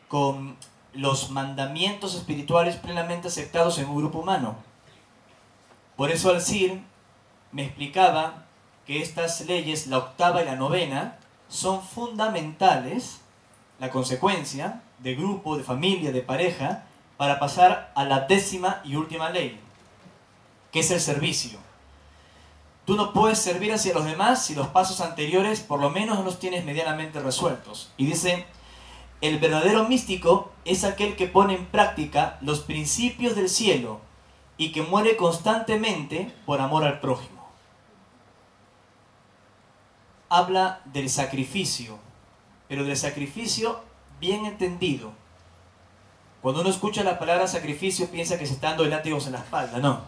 con los mandamientos espirituales plenamente aceptados en un grupo humano. Por eso al CIR me explicaba que estas leyes, la octava y la novena, son fundamentales, la consecuencia de grupo, de familia, de pareja, para pasar a la décima y última ley, que es el servicio. Tú no puedes servir hacia los demás si los pasos anteriores por lo menos no los tienes medianamente resueltos. Y dice, el verdadero místico es aquel que pone en práctica los principios del cielo y que muere constantemente por amor al prójimo. Habla del sacrificio, pero del sacrificio bien entendido. Cuando uno escucha la palabra sacrificio piensa que se está dando látigos en la espalda, no.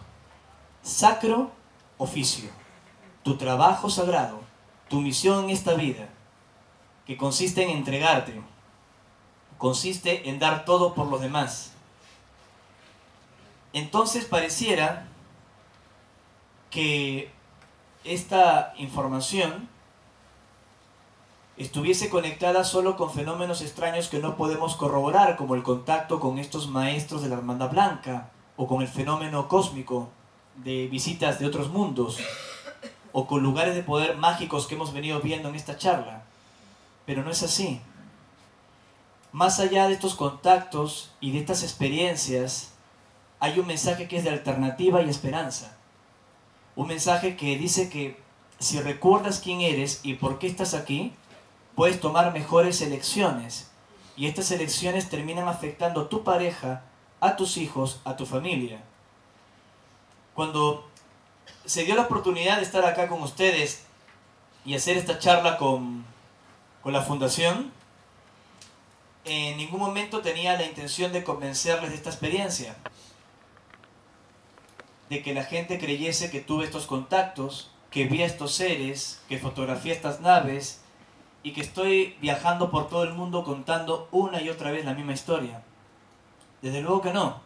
Sacro oficio, tu trabajo sagrado, tu misión en esta vida, que consiste en entregarte, consiste en dar todo por los demás entonces pareciera que esta información estuviese conectada solo con fenómenos extraños que no podemos corroborar, como el contacto con estos maestros de la Hermandad Blanca, o con el fenómeno cósmico de visitas de otros mundos, o con lugares de poder mágicos que hemos venido viendo en esta charla. Pero no es así. Más allá de estos contactos y de estas experiencias, hay un mensaje que es de alternativa y esperanza. Un mensaje que dice que si recuerdas quién eres y por qué estás aquí, puedes tomar mejores elecciones. Y estas elecciones terminan afectando a tu pareja, a tus hijos, a tu familia. Cuando se dio la oportunidad de estar acá con ustedes y hacer esta charla con, con la fundación, en ningún momento tenía la intención de convencerles de esta experiencia de que la gente creyese que tuve estos contactos, que vi a estos seres, que fotografié estas naves y que estoy viajando por todo el mundo contando una y otra vez la misma historia. Desde luego que no.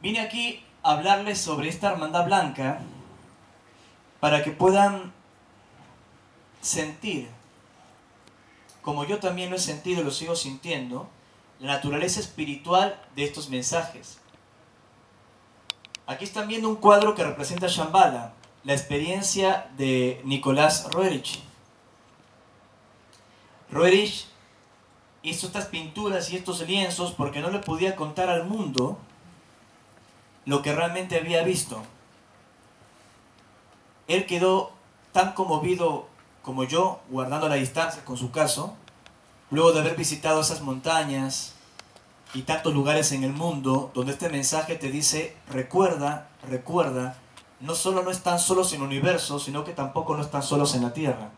Vine aquí a hablarles sobre esta hermandad blanca para que puedan sentir, como yo también lo he sentido y lo sigo sintiendo, la naturaleza espiritual de estos mensajes. Aquí están viendo un cuadro que representa Shambhala, la experiencia de Nicolás Roerich. Roerich hizo estas pinturas y estos lienzos porque no le podía contar al mundo lo que realmente había visto. Él quedó tan conmovido como yo, guardando la distancia con su caso, luego de haber visitado esas montañas, y tantos lugares en el mundo donde este mensaje te dice, recuerda, recuerda, no solo no están solos en el universo, sino que tampoco no están solos en la tierra.